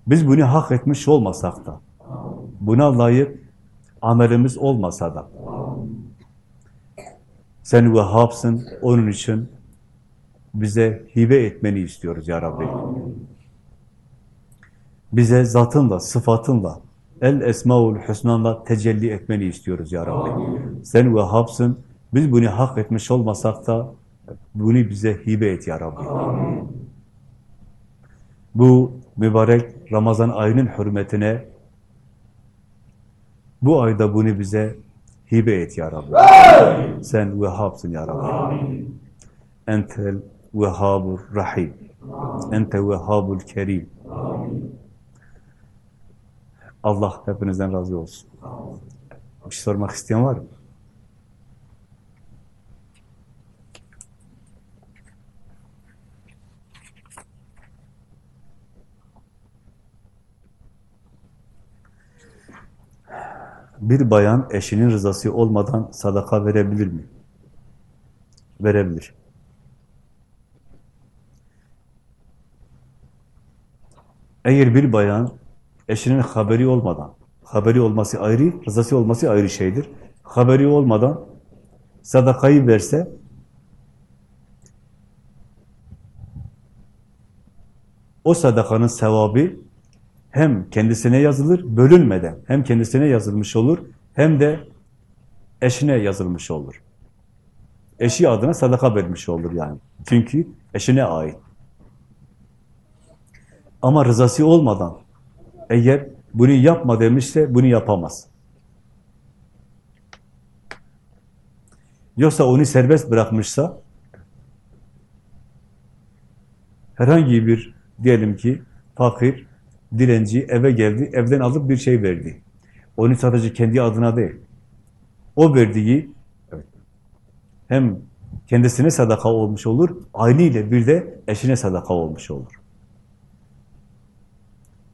Biz bunu hak etmiş olmasak da, buna layık amelimiz olmasa da, sen Vehhab'sın, onun için bize hibe etmeni istiyoruz ya Rabbi. Bize zatınla, sıfatınla, el esmaul husnanla tecelli etmeni istiyoruz ya Rabbi. Sen Vehhab'sın, biz bunu hak etmiş olmasak da bunu bize hibe et ya Rabbi. Bu mübarek Ramazan ayının hürmetine bu ayda bunu bize hibe et ya Rabbi. Sen Vehhab'sın ya Rabbi. Entel Vehhabur Rahim. Ente Vehhabul Kerim. Allah hepinizden razı olsun. Bir şey sormak isteyen var mı? Bir bayan eşinin rızası olmadan sadaka verebilir mi? verebilir. Eğer bir bayan eşinin haberi olmadan, haberi olması ayrı, rızası olması ayrı şeydir. Haberi olmadan sadakayı verse, o sadakanın sevabı hem kendisine yazılır, bölünmeden, hem kendisine yazılmış olur, hem de eşine yazılmış olur. Eşi adına sadaka vermiş olur yani. Çünkü eşine ait. Ama rızası olmadan eğer bunu yapma demişse bunu yapamaz. Yoksa onu serbest bırakmışsa herhangi bir diyelim ki fakir, dilenci eve geldi, evden alıp bir şey verdi. Onu sadece kendi adına değil. O verdiği hem kendisine sadaka olmuş olur, aileyle bir de eşine sadaka olmuş olur.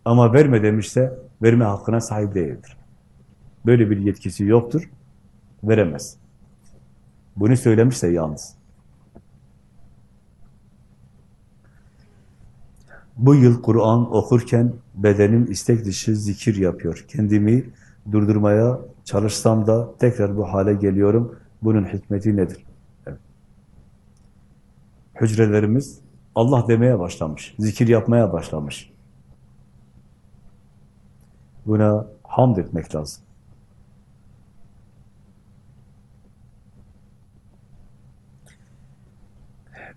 Ama verme demişse, verme hakkına sahip değildir. Böyle bir yetkisi yoktur, veremez. Bunu söylemişse yalnız. Bu yıl Kur'an okurken bedenim istek dışı zikir yapıyor. Kendimi durdurmaya çalışsam da tekrar bu hale geliyorum. Bunun hikmeti nedir? Evet. Hücrelerimiz Allah demeye başlamış, zikir yapmaya başlamış. Buna hamd etmek lazım.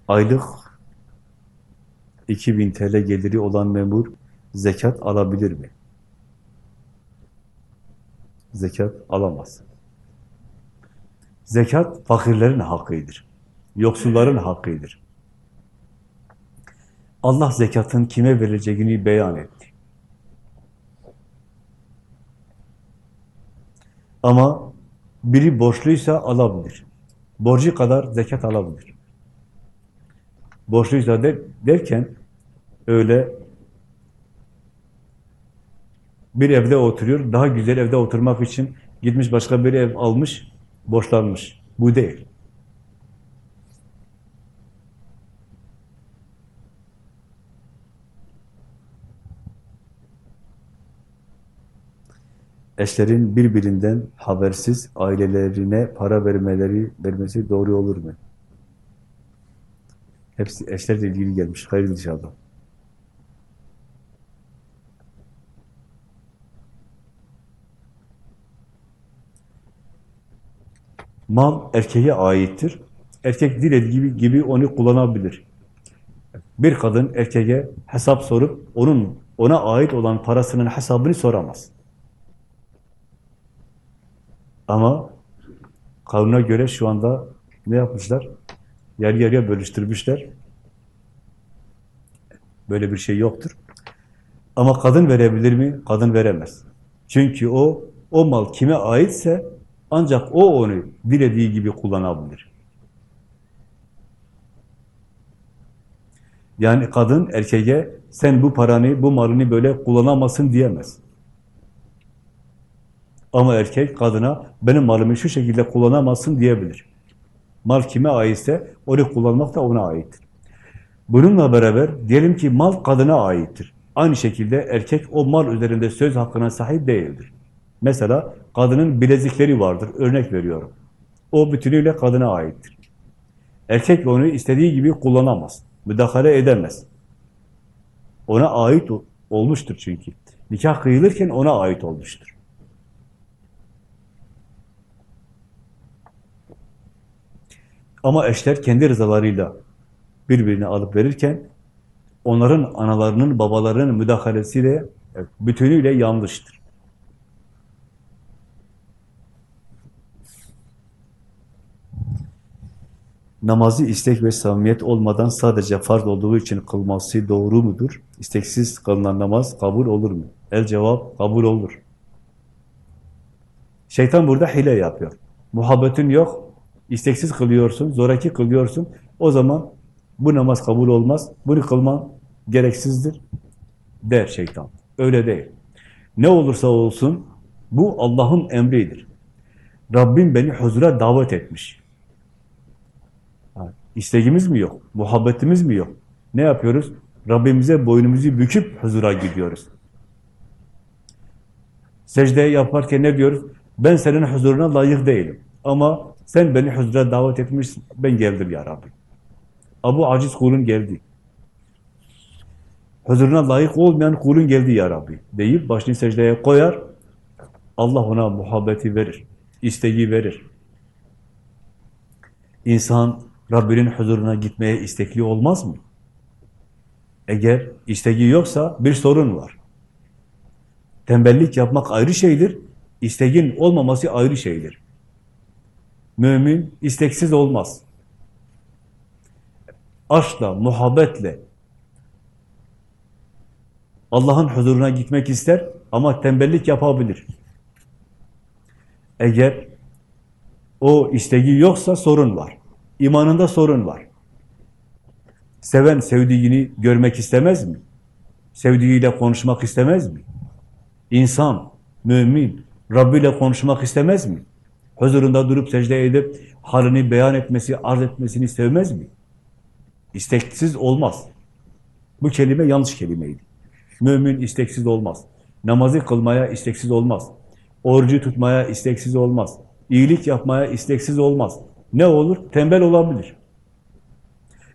Aylık 2000 TL geliri olan memur zekat alabilir mi? Zekat alamaz. Zekat fakirlerin hakkıdır. Yoksulların hakkıdır. Allah zekatın kime verileceğini beyan etti. Ama biri borçluysa alabilir. Borcu kadar zekat alabilir. Borçluysa der, derken öyle bir evde oturuyor, daha güzel evde oturmak için gitmiş başka bir ev almış, borçlanmış. Bu değil. Eşlerin birbirinden habersiz ailelerine para vermeleri vermesi doğru olur mu? Hepsi eşlerle ilgili gelmiş. Hayırlı inşallah. Mal erkeğe aittir. Erkek dilediği gibi, gibi onu kullanabilir. Bir kadın erkeğe hesap sorup onun ona ait olan parasının hesabını soramaz. Ama kanuna göre şu anda ne yapmışlar? Yarı yarıya bölüştürmüşler. Böyle bir şey yoktur. Ama kadın verebilir mi? Kadın veremez. Çünkü o, o mal kime aitse ancak o onu dilediği gibi kullanabilir. Yani kadın erkeğe sen bu paranı, bu malını böyle kullanamazsın diyemez. Ama erkek kadına benim malımı şu şekilde kullanamazsın diyebilir. Mal kime aitse onu kullanmak da ona aittir. Bununla beraber diyelim ki mal kadına aittir. Aynı şekilde erkek o mal üzerinde söz hakkına sahip değildir. Mesela kadının bilezikleri vardır. Örnek veriyorum. O bütünüyle kadına aittir. Erkek onu istediği gibi kullanamaz. Müdahale edemez. Ona ait olmuştur çünkü. Nikah kıyılırken ona ait olmuştur. Ama eşler kendi rızalarıyla birbirini alıp verirken onların analarının, babalarının müdahalesi de bütünüyle yanlıştır. Namazı istek ve samimiyet olmadan sadece farz olduğu için kılması doğru mudur? İsteksiz kılınan namaz kabul olur mu? El cevap kabul olur. Şeytan burada hile yapıyor. Muhabbetin yok, isteksiz kılıyorsun, zoraki kılıyorsun. O zaman bu namaz kabul olmaz, bunu kılman gereksizdir der şeytan. Öyle değil. Ne olursa olsun bu Allah'ın emridir. Rabbim beni huzura davet etmiş. İsteğimiz mi yok? Muhabbetimiz mi yok? Ne yapıyoruz? Rabbimize boynumuzu büküp huzura gidiyoruz. Secde yaparken ne diyoruz? Ben senin huzuruna layık değilim. Ama sen beni huzura davet etmişsin. Ben geldim ya Rabbi. Abu aciz kulun geldi. Huzuruna layık olmayan kulun geldi ya Rabbi. Deyip başını secdeye koyar. Allah ona muhabbeti verir. isteği verir. İnsan Rabbinin huzuruna gitmeye istekli olmaz mı? Eğer isteği yoksa bir sorun var. Tembellik yapmak ayrı şeydir, isteğin olmaması ayrı şeydir. Mümin isteksiz olmaz. Aşkla, muhabbetle Allah'ın huzuruna gitmek ister ama tembellik yapabilir. Eğer o isteği yoksa sorun var. İmanında sorun var. Seven sevdiğini görmek istemez mi? Sevdiğiyle konuşmak istemez mi? İnsan, mümin, Rabbi ile konuşmak istemez mi? Huzurunda durup secde edip halini beyan etmesi, arz etmesini sevmez mi? İsteksiz olmaz. Bu kelime yanlış kelimeydi. Mümin isteksiz olmaz. Namazı kılmaya isteksiz olmaz. Orucu tutmaya isteksiz olmaz. İyilik yapmaya isteksiz olmaz. Ne olur? Tembel olabilir.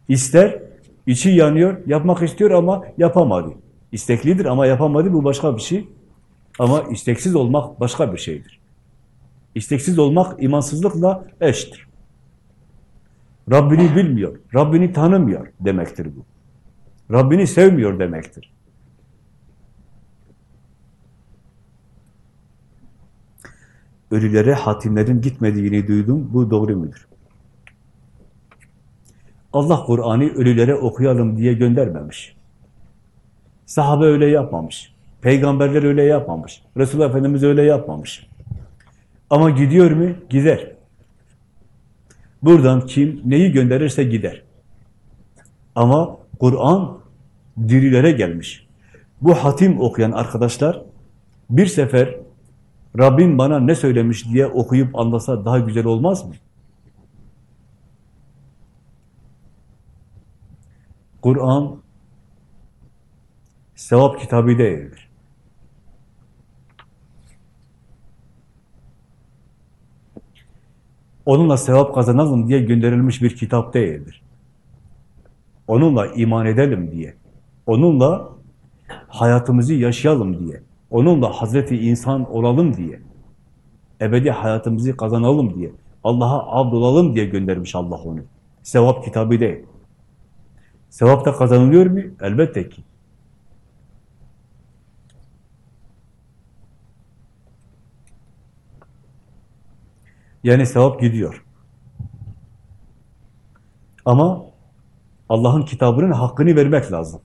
İster, içi yanıyor, yapmak istiyor ama yapamadı. İsteklidir ama yapamadı, bu başka bir şey. Ama isteksiz olmak başka bir şeydir. İsteksiz olmak imansızlıkla eştir. Rabbini bilmiyor, Rabbini tanımıyor demektir bu. Rabbini sevmiyor demektir. Ölülere hatimlerin gitmediğini duydum, bu doğru mudur? Allah Kur'an'ı ölülere okuyalım diye göndermemiş. Sahabe öyle yapmamış. Peygamberler öyle yapmamış. Resulullah Efendimiz öyle yapmamış. Ama gidiyor mu? Gider. Buradan kim neyi gönderirse gider. Ama Kur'an dirilere gelmiş. Bu hatim okuyan arkadaşlar bir sefer Rabbim bana ne söylemiş diye okuyup anlasa daha güzel olmaz mı? Kur'an sevap kitabı değildir. Onunla sevap kazanalım diye gönderilmiş bir kitap değildir. Onunla iman edelim diye, onunla hayatımızı yaşayalım diye, onunla Hazreti insan olalım diye, ebedi hayatımızı kazanalım diye, Allah'a abd olalım diye göndermiş Allah onu. Sevap kitabı değil. Sevap da kazanılıyor mu? Elbette ki. Yani sevap gidiyor. Ama Allah'ın kitabının hakkını vermek lazım.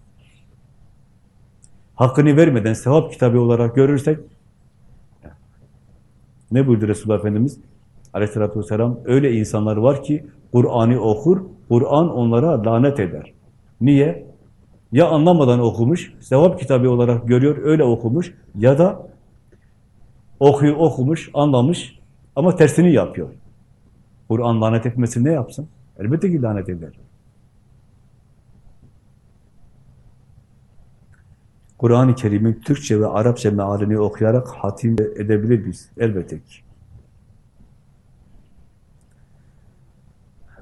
Hakkını vermeden sevap kitabı olarak görürsek ne buyurdu Resulullah Efendimiz? Aleyhissalatü vesselam öyle insanlar var ki Kur'an'ı okur, Kur'an onlara lanet eder. Niye? Ya anlamadan okumuş, sevap kitabı olarak görüyor, öyle okumuş ya da okuyor, okumuş, anlamış ama tersini yapıyor. Kur'an lanet etmesin ne yapsın? Elbette ki lanet eder. Kur'an-ı Kerim'in Türkçe ve Arapça mealini okuyarak hatim edebilir biz. Elbette ki.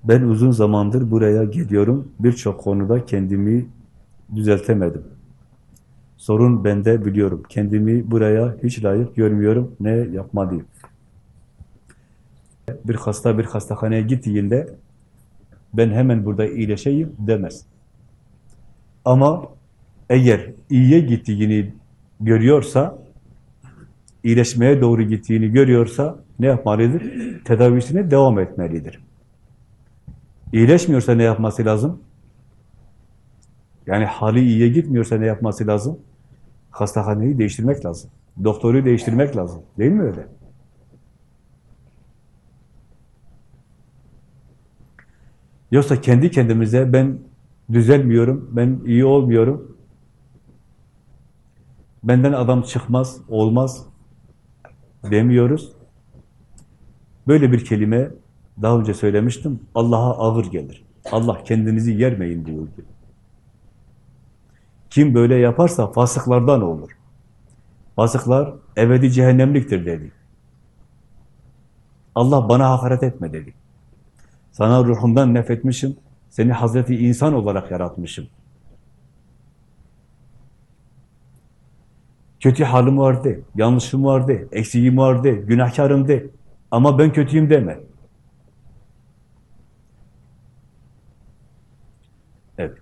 Ben uzun zamandır buraya geliyorum. Birçok konuda kendimi düzeltemedim. Sorun bende biliyorum. Kendimi buraya hiç layık görmüyorum. Ne yapmalıyım? Bir hasta bir hastahaneye gittiğinde ben hemen burada iyileşeyim demez. Ama eğer iyiye gittiğini görüyorsa, iyileşmeye doğru gittiğini görüyorsa ne yapmalıdır? Tedavisine devam etmelidir. İyileşmiyorsa ne yapması lazım? Yani hali iyiye gitmiyorsa ne yapması lazım? Hastahaneyi değiştirmek lazım. Doktoru değiştirmek lazım. Değil mi öyle? Yoksa kendi kendimize ben düzelmiyorum, ben iyi olmuyorum, benden adam çıkmaz, olmaz demiyoruz. Böyle bir kelime daha önce söylemiştim, Allah'a ağır gelir. Allah kendinizi yermeyin buyurdu. Kim böyle yaparsa fasıklardan olur. Fasıklar ebedi cehennemliktir dedi. Allah bana hakaret etme dedi. Sana ruhumdan nefretmişim, seni Hazreti insan olarak yaratmışım. Kötü halim vardı, yanlışım vardı, eksiğim vardı, günahkarım de. Ama ben kötüyüm deme. Evet.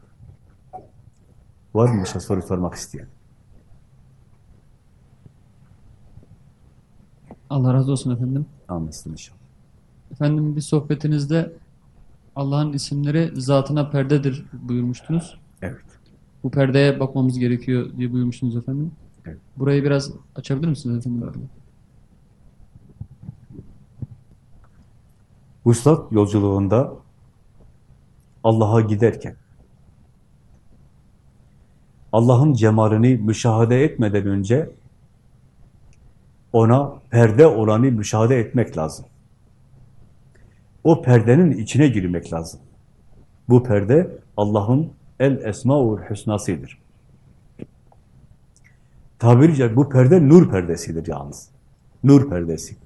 Var mı başka soru sormak isteyen? Allah razı olsun efendim. Anlasın inşallah. Efendim bir sohbetinizde Allah'ın isimleri zatına perdedir buyurmuştunuz. Evet. Bu perdeye bakmamız gerekiyor diye buyurmuştunuz efendim. Evet. Burayı biraz açabilir misiniz efendim? Vuslat yolculuğunda Allah'a giderken Allah'ın cemalini müşahede etmeden önce ona perde olanı müşahede etmek lazım. O perdenin içine girmek lazım. Bu perde Allah'ın el esmaul hüsnasıdır. Tabiri caizse bu perde nur perdesidir yalnız. Nur perdesi.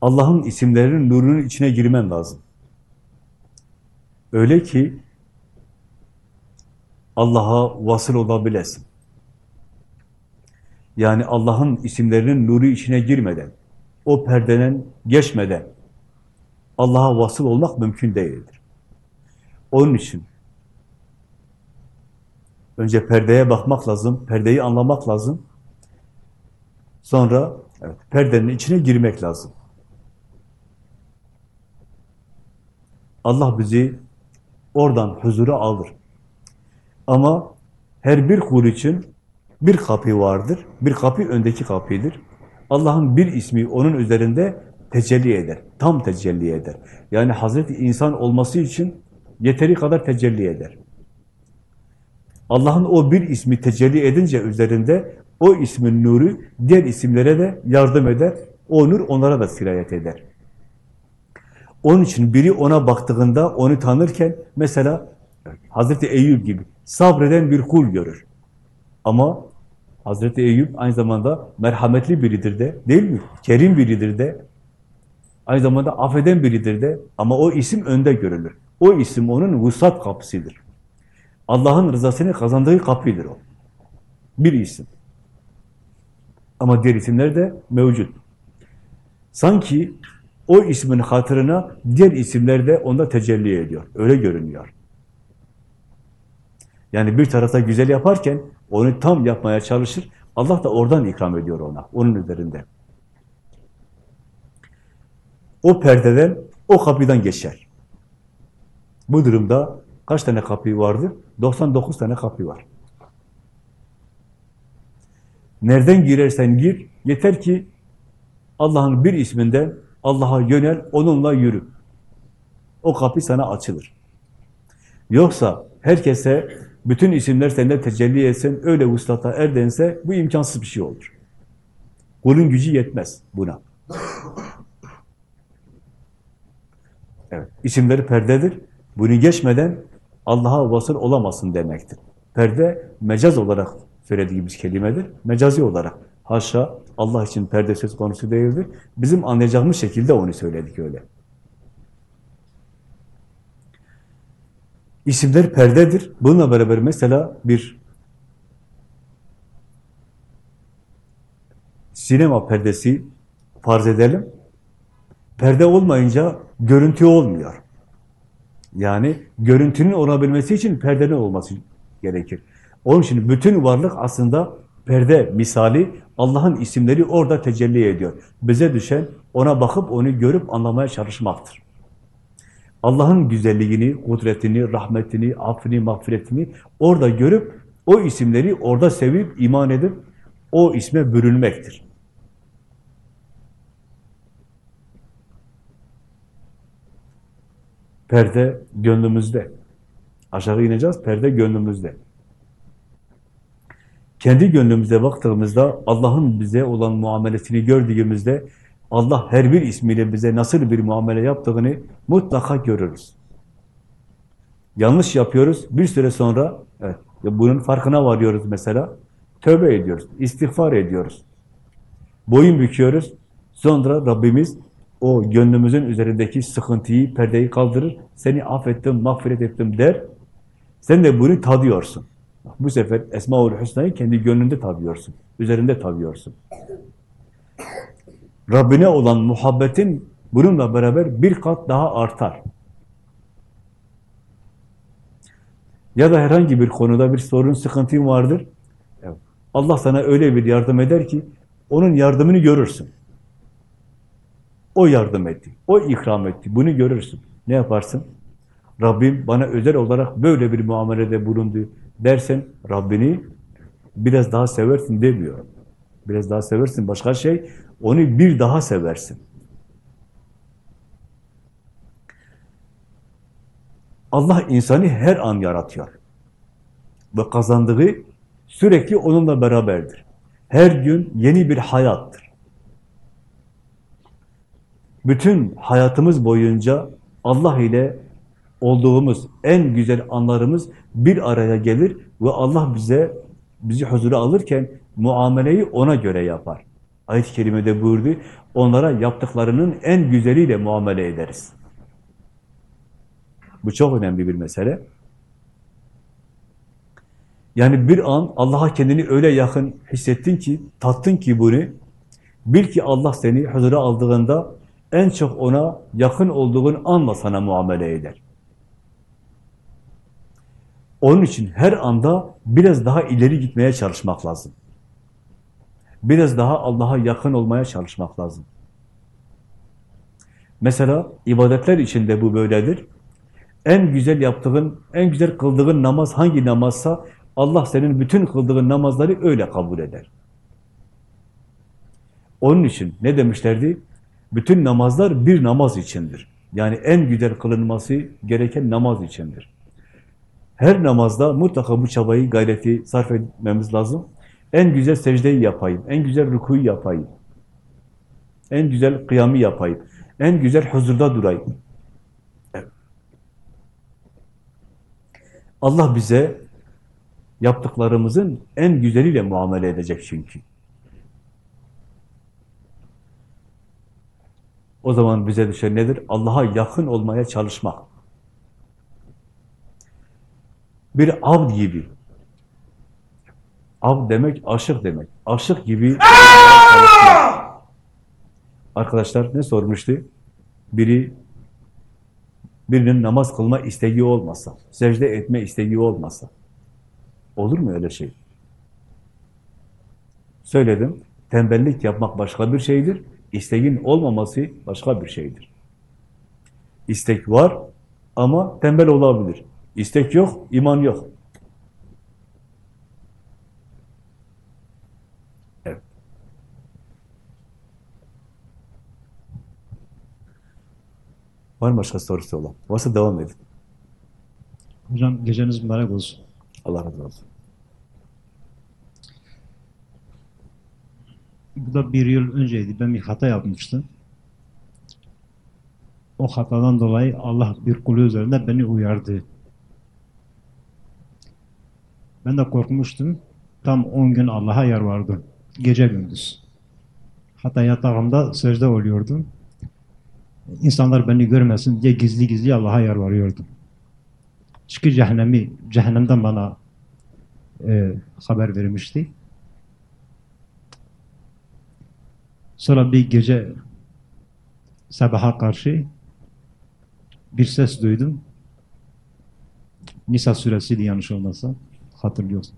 Allah'ın isimlerinin nurunun içine girmen lazım. Öyle ki Allah'a vasıl olabilesin. Yani Allah'ın isimlerinin nuru içine girmeden, o perdeden geçmeden Allah'a vasıl olmak mümkün değildir. Onun için önce perdeye bakmak lazım, perdeyi anlamak lazım. Sonra evet, perdenin içine girmek lazım. Allah bizi oradan huzura alır. Ama her bir kul için bir kapı vardır. Bir kapı öndeki kapıdır. Allah'ın bir ismi onun üzerinde tecelli eder. Tam tecelli eder. Yani Hazreti insan olması için yeteri kadar tecelli eder. Allah'ın o bir ismi tecelli edince üzerinde o ismin nuru diğer isimlere de yardım eder. O nur onlara da sirayet eder. Onun için biri ona baktığında onu tanırken mesela Hazreti Eyüp gibi sabreden bir kul görür. Ama Hazreti Eyüp aynı zamanda merhametli biridir de, değil mi? Kerim biridir de, aynı zamanda affeden biridir de ama o isim önde görülür. O isim onun vuslat kapısıdır. Allah'ın rızasını kazandığı kapıdır o. Bir isim. Ama diğer isimler de mevcut. Sanki o ismin hatırına diğer isimler de onda tecelli ediyor. Öyle görünüyor. Yani bir tarafta güzel yaparken onu tam yapmaya çalışır. Allah da oradan ikram ediyor ona, onun üzerinde. O perdeden, o kapıdan geçer. Bu durumda kaç tane kapı vardır? 99 tane kapı var. Nereden girersen gir, yeter ki Allah'ın bir isminden Allah'a yönel, onunla yürü. O kapı sana açılır. Yoksa herkese bütün isimler sende tecelli etsin, öyle vuslata erdense bu imkansız bir şey olur. Kulun gücü yetmez buna. Evet, isimleri perdedir. Bunu geçmeden Allah'a vasıl olamazsın demektir. Perde mecaz olarak söylediğimiz kelimedir. Mecazi olarak. Haşa Allah için perde söz konusu değildir. Bizim anlayacağımız şekilde onu söyledik öyle. İsimler perdedir. Bununla beraber mesela bir sinema perdesi farz edelim. Perde olmayınca görüntü olmuyor. Yani görüntünün olabilmesi için perdenin olması gerekir. Onun için bütün varlık aslında perde misali Allah'ın isimleri orada tecelli ediyor. Bize düşen ona bakıp onu görüp anlamaya çalışmaktır. Allah'ın güzelliğini, kudretini, rahmetini, affini, mağfiretini orada görüp o isimleri orada sevip, iman edip o isme bürünmektir. Perde gönlümüzde. Aşağı ineceğiz, perde gönlümüzde. Kendi gönlümüze baktığımızda, Allah'ın bize olan muamelesini gördüğümüzde, Allah her bir ismiyle bize nasıl bir muamele yaptığını mutlaka görürüz. Yanlış yapıyoruz. Bir süre sonra evet, bunun farkına varıyoruz mesela. Tövbe ediyoruz, istiğfar ediyoruz. Boyun büküyoruz. Sonra Rabbimiz o gönlümüzün üzerindeki sıkıntıyı, perdeyi kaldırır. Seni affettim, mağfiret ettim der. Sen de bunu tadıyorsun. Bu sefer Esma-ül Hüsna'yı kendi gönlünde tadıyorsun. Üzerinde tadıyorsun. Rabbine olan muhabbetin bununla beraber bir kat daha artar. Ya da herhangi bir konuda bir sorun, sıkıntın vardır. Allah sana öyle bir yardım eder ki onun yardımını görürsün. O yardım etti, o ikram etti. Bunu görürsün. Ne yaparsın? Rabbim bana özel olarak böyle bir muamelede bulundu dersen Rabbini biraz daha seversin demiyor. Biraz daha seversin başka şey, onu bir daha seversin. Allah insanı her an yaratıyor. Ve kazandığı sürekli onunla beraberdir. Her gün yeni bir hayattır. Bütün hayatımız boyunca Allah ile olduğumuz en güzel anlarımız bir araya gelir ve Allah bize bizi huzura alırken muameleyi ona göre yapar. Ayet-i kerimede buyurdu, onlara yaptıklarının en güzeliyle muamele ederiz. Bu çok önemli bir mesele. Yani bir an Allah'a kendini öyle yakın hissettin ki, tattın ki bunu, bil ki Allah seni huzura aldığında en çok ona yakın olduğun anla sana muamele eder. Onun için her anda biraz daha ileri gitmeye çalışmak lazım. Biraz daha Allah'a yakın olmaya çalışmak lazım. Mesela ibadetler içinde bu böyledir. En güzel yaptığın, en güzel kıldığın namaz hangi namazsa Allah senin bütün kıldığın namazları öyle kabul eder. Onun için ne demişlerdi? Bütün namazlar bir namaz içindir. Yani en güzel kılınması gereken namaz içindir. Her namazda mutlaka bu çabayı, gayreti sarf etmemiz lazım. En güzel secdeyi yapayım, en güzel rükuyu yapayım, en güzel kıyamı yapayım, en güzel huzurda durayım. Allah bize yaptıklarımızın en güzeliyle muamele edecek çünkü. O zaman bize düşen nedir? Allah'a yakın olmaya çalışmak. Bir av gibi. Av demek aşık demek. Aşık gibi Arkadaşlar ne sormuştu? Biri birinin namaz kılma isteği olmasa, secde etme isteği olmasa. Olur mu öyle şey? Söyledim. Tembellik yapmak başka bir şeydir. İsteğin olmaması başka bir şeydir. İstek var ama tembel olabilir. İstek yok, iman yok. Evet. Var mı başka sorusu olan? Varsa devam edin. Hocam geceniz mübarek olsun. Allah razı olsun. Bu da bir yıl önceydi. Ben bir hata yapmıştım. O hatadan dolayı Allah bir kulu üzerinde beni uyardı. Ben de korkmuştum. Tam 10 gün Allah'a yalvardım. Gece gündüz. Hatta yatağımda secde oluyordum. İnsanlar beni görmesin diye gizli gizli Allah'a yalvarıyordum. Çünkü cehennemi, cehennemden bana e, haber vermişti. Sonra bir gece sabaha karşı bir ses duydum. Nisa suresiydi yanlış olmasa. Hatırlıyorsun.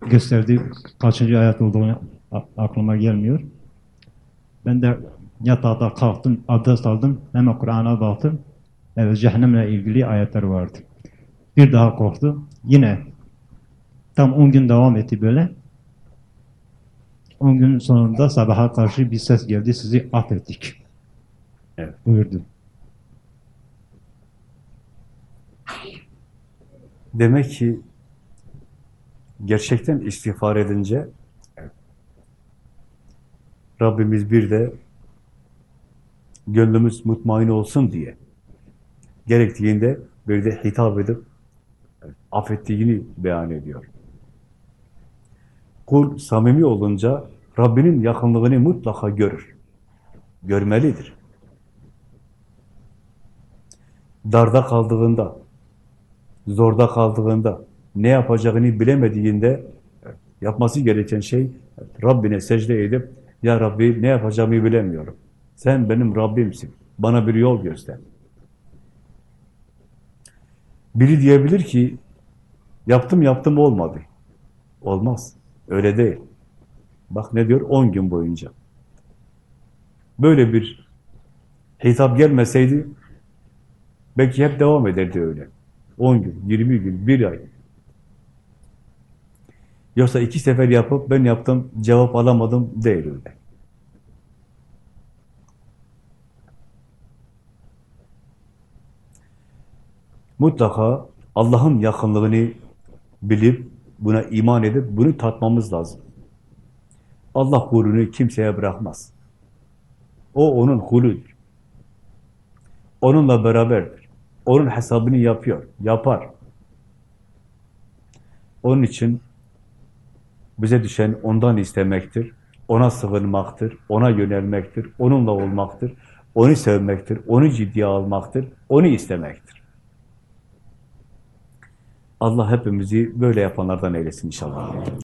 Gösterdi kaçıncı ayet olduğunu aklıma gelmiyor. Ben de yatakta kalktım, abdest aldım, hemen Kur'an'a baktım. Evet, cehennemle ilgili ayetler vardı. Bir daha korktu. Yine tam 10 gün devam etti böyle. 10 gün sonunda sabaha karşı bir ses geldi. Sizi affettik. Evet. Buyurdu. Demek ki gerçekten istiğfar edince Rabbimiz bir de gönlümüz mutmain olsun diye gerektiğinde bir de hitap edip affettiğini beyan ediyor. Kul samimi olunca Rabbinin yakınlığını mutlaka görür. Görmelidir. Darda kaldığında, zorda kaldığında, ne yapacağını bilemediğinde yapması gereken şey Rabbine secde edip Ya Rabbi ne yapacağımı bilemiyorum. Sen benim Rabbimsin. Bana bir yol göster. Biri diyebilir ki yaptım yaptım olmadı. Olmaz. Öyle değil. Bak ne diyor? 10 gün boyunca. Böyle bir hitap gelmeseydi belki hep devam ederdi öyle. 10 gün, 20 gün, bir ay. Yoksa iki sefer yapıp ben yaptım, cevap alamadım değil öyle. Mutlaka Allah'ın yakınlığını bilip, buna iman edip, bunu tatmamız lazım. Allah kulunu kimseye bırakmaz. O onun kuludur. Onunla beraberdir. Onun hesabını yapıyor, yapar. Onun için bize düşen ondan istemektir, ona sığınmaktır, ona yönelmektir, onunla olmaktır, onu sevmektir, onu ciddiye almaktır, onu istemektir. Allah hepimizi böyle yapanlardan eylesin inşallah.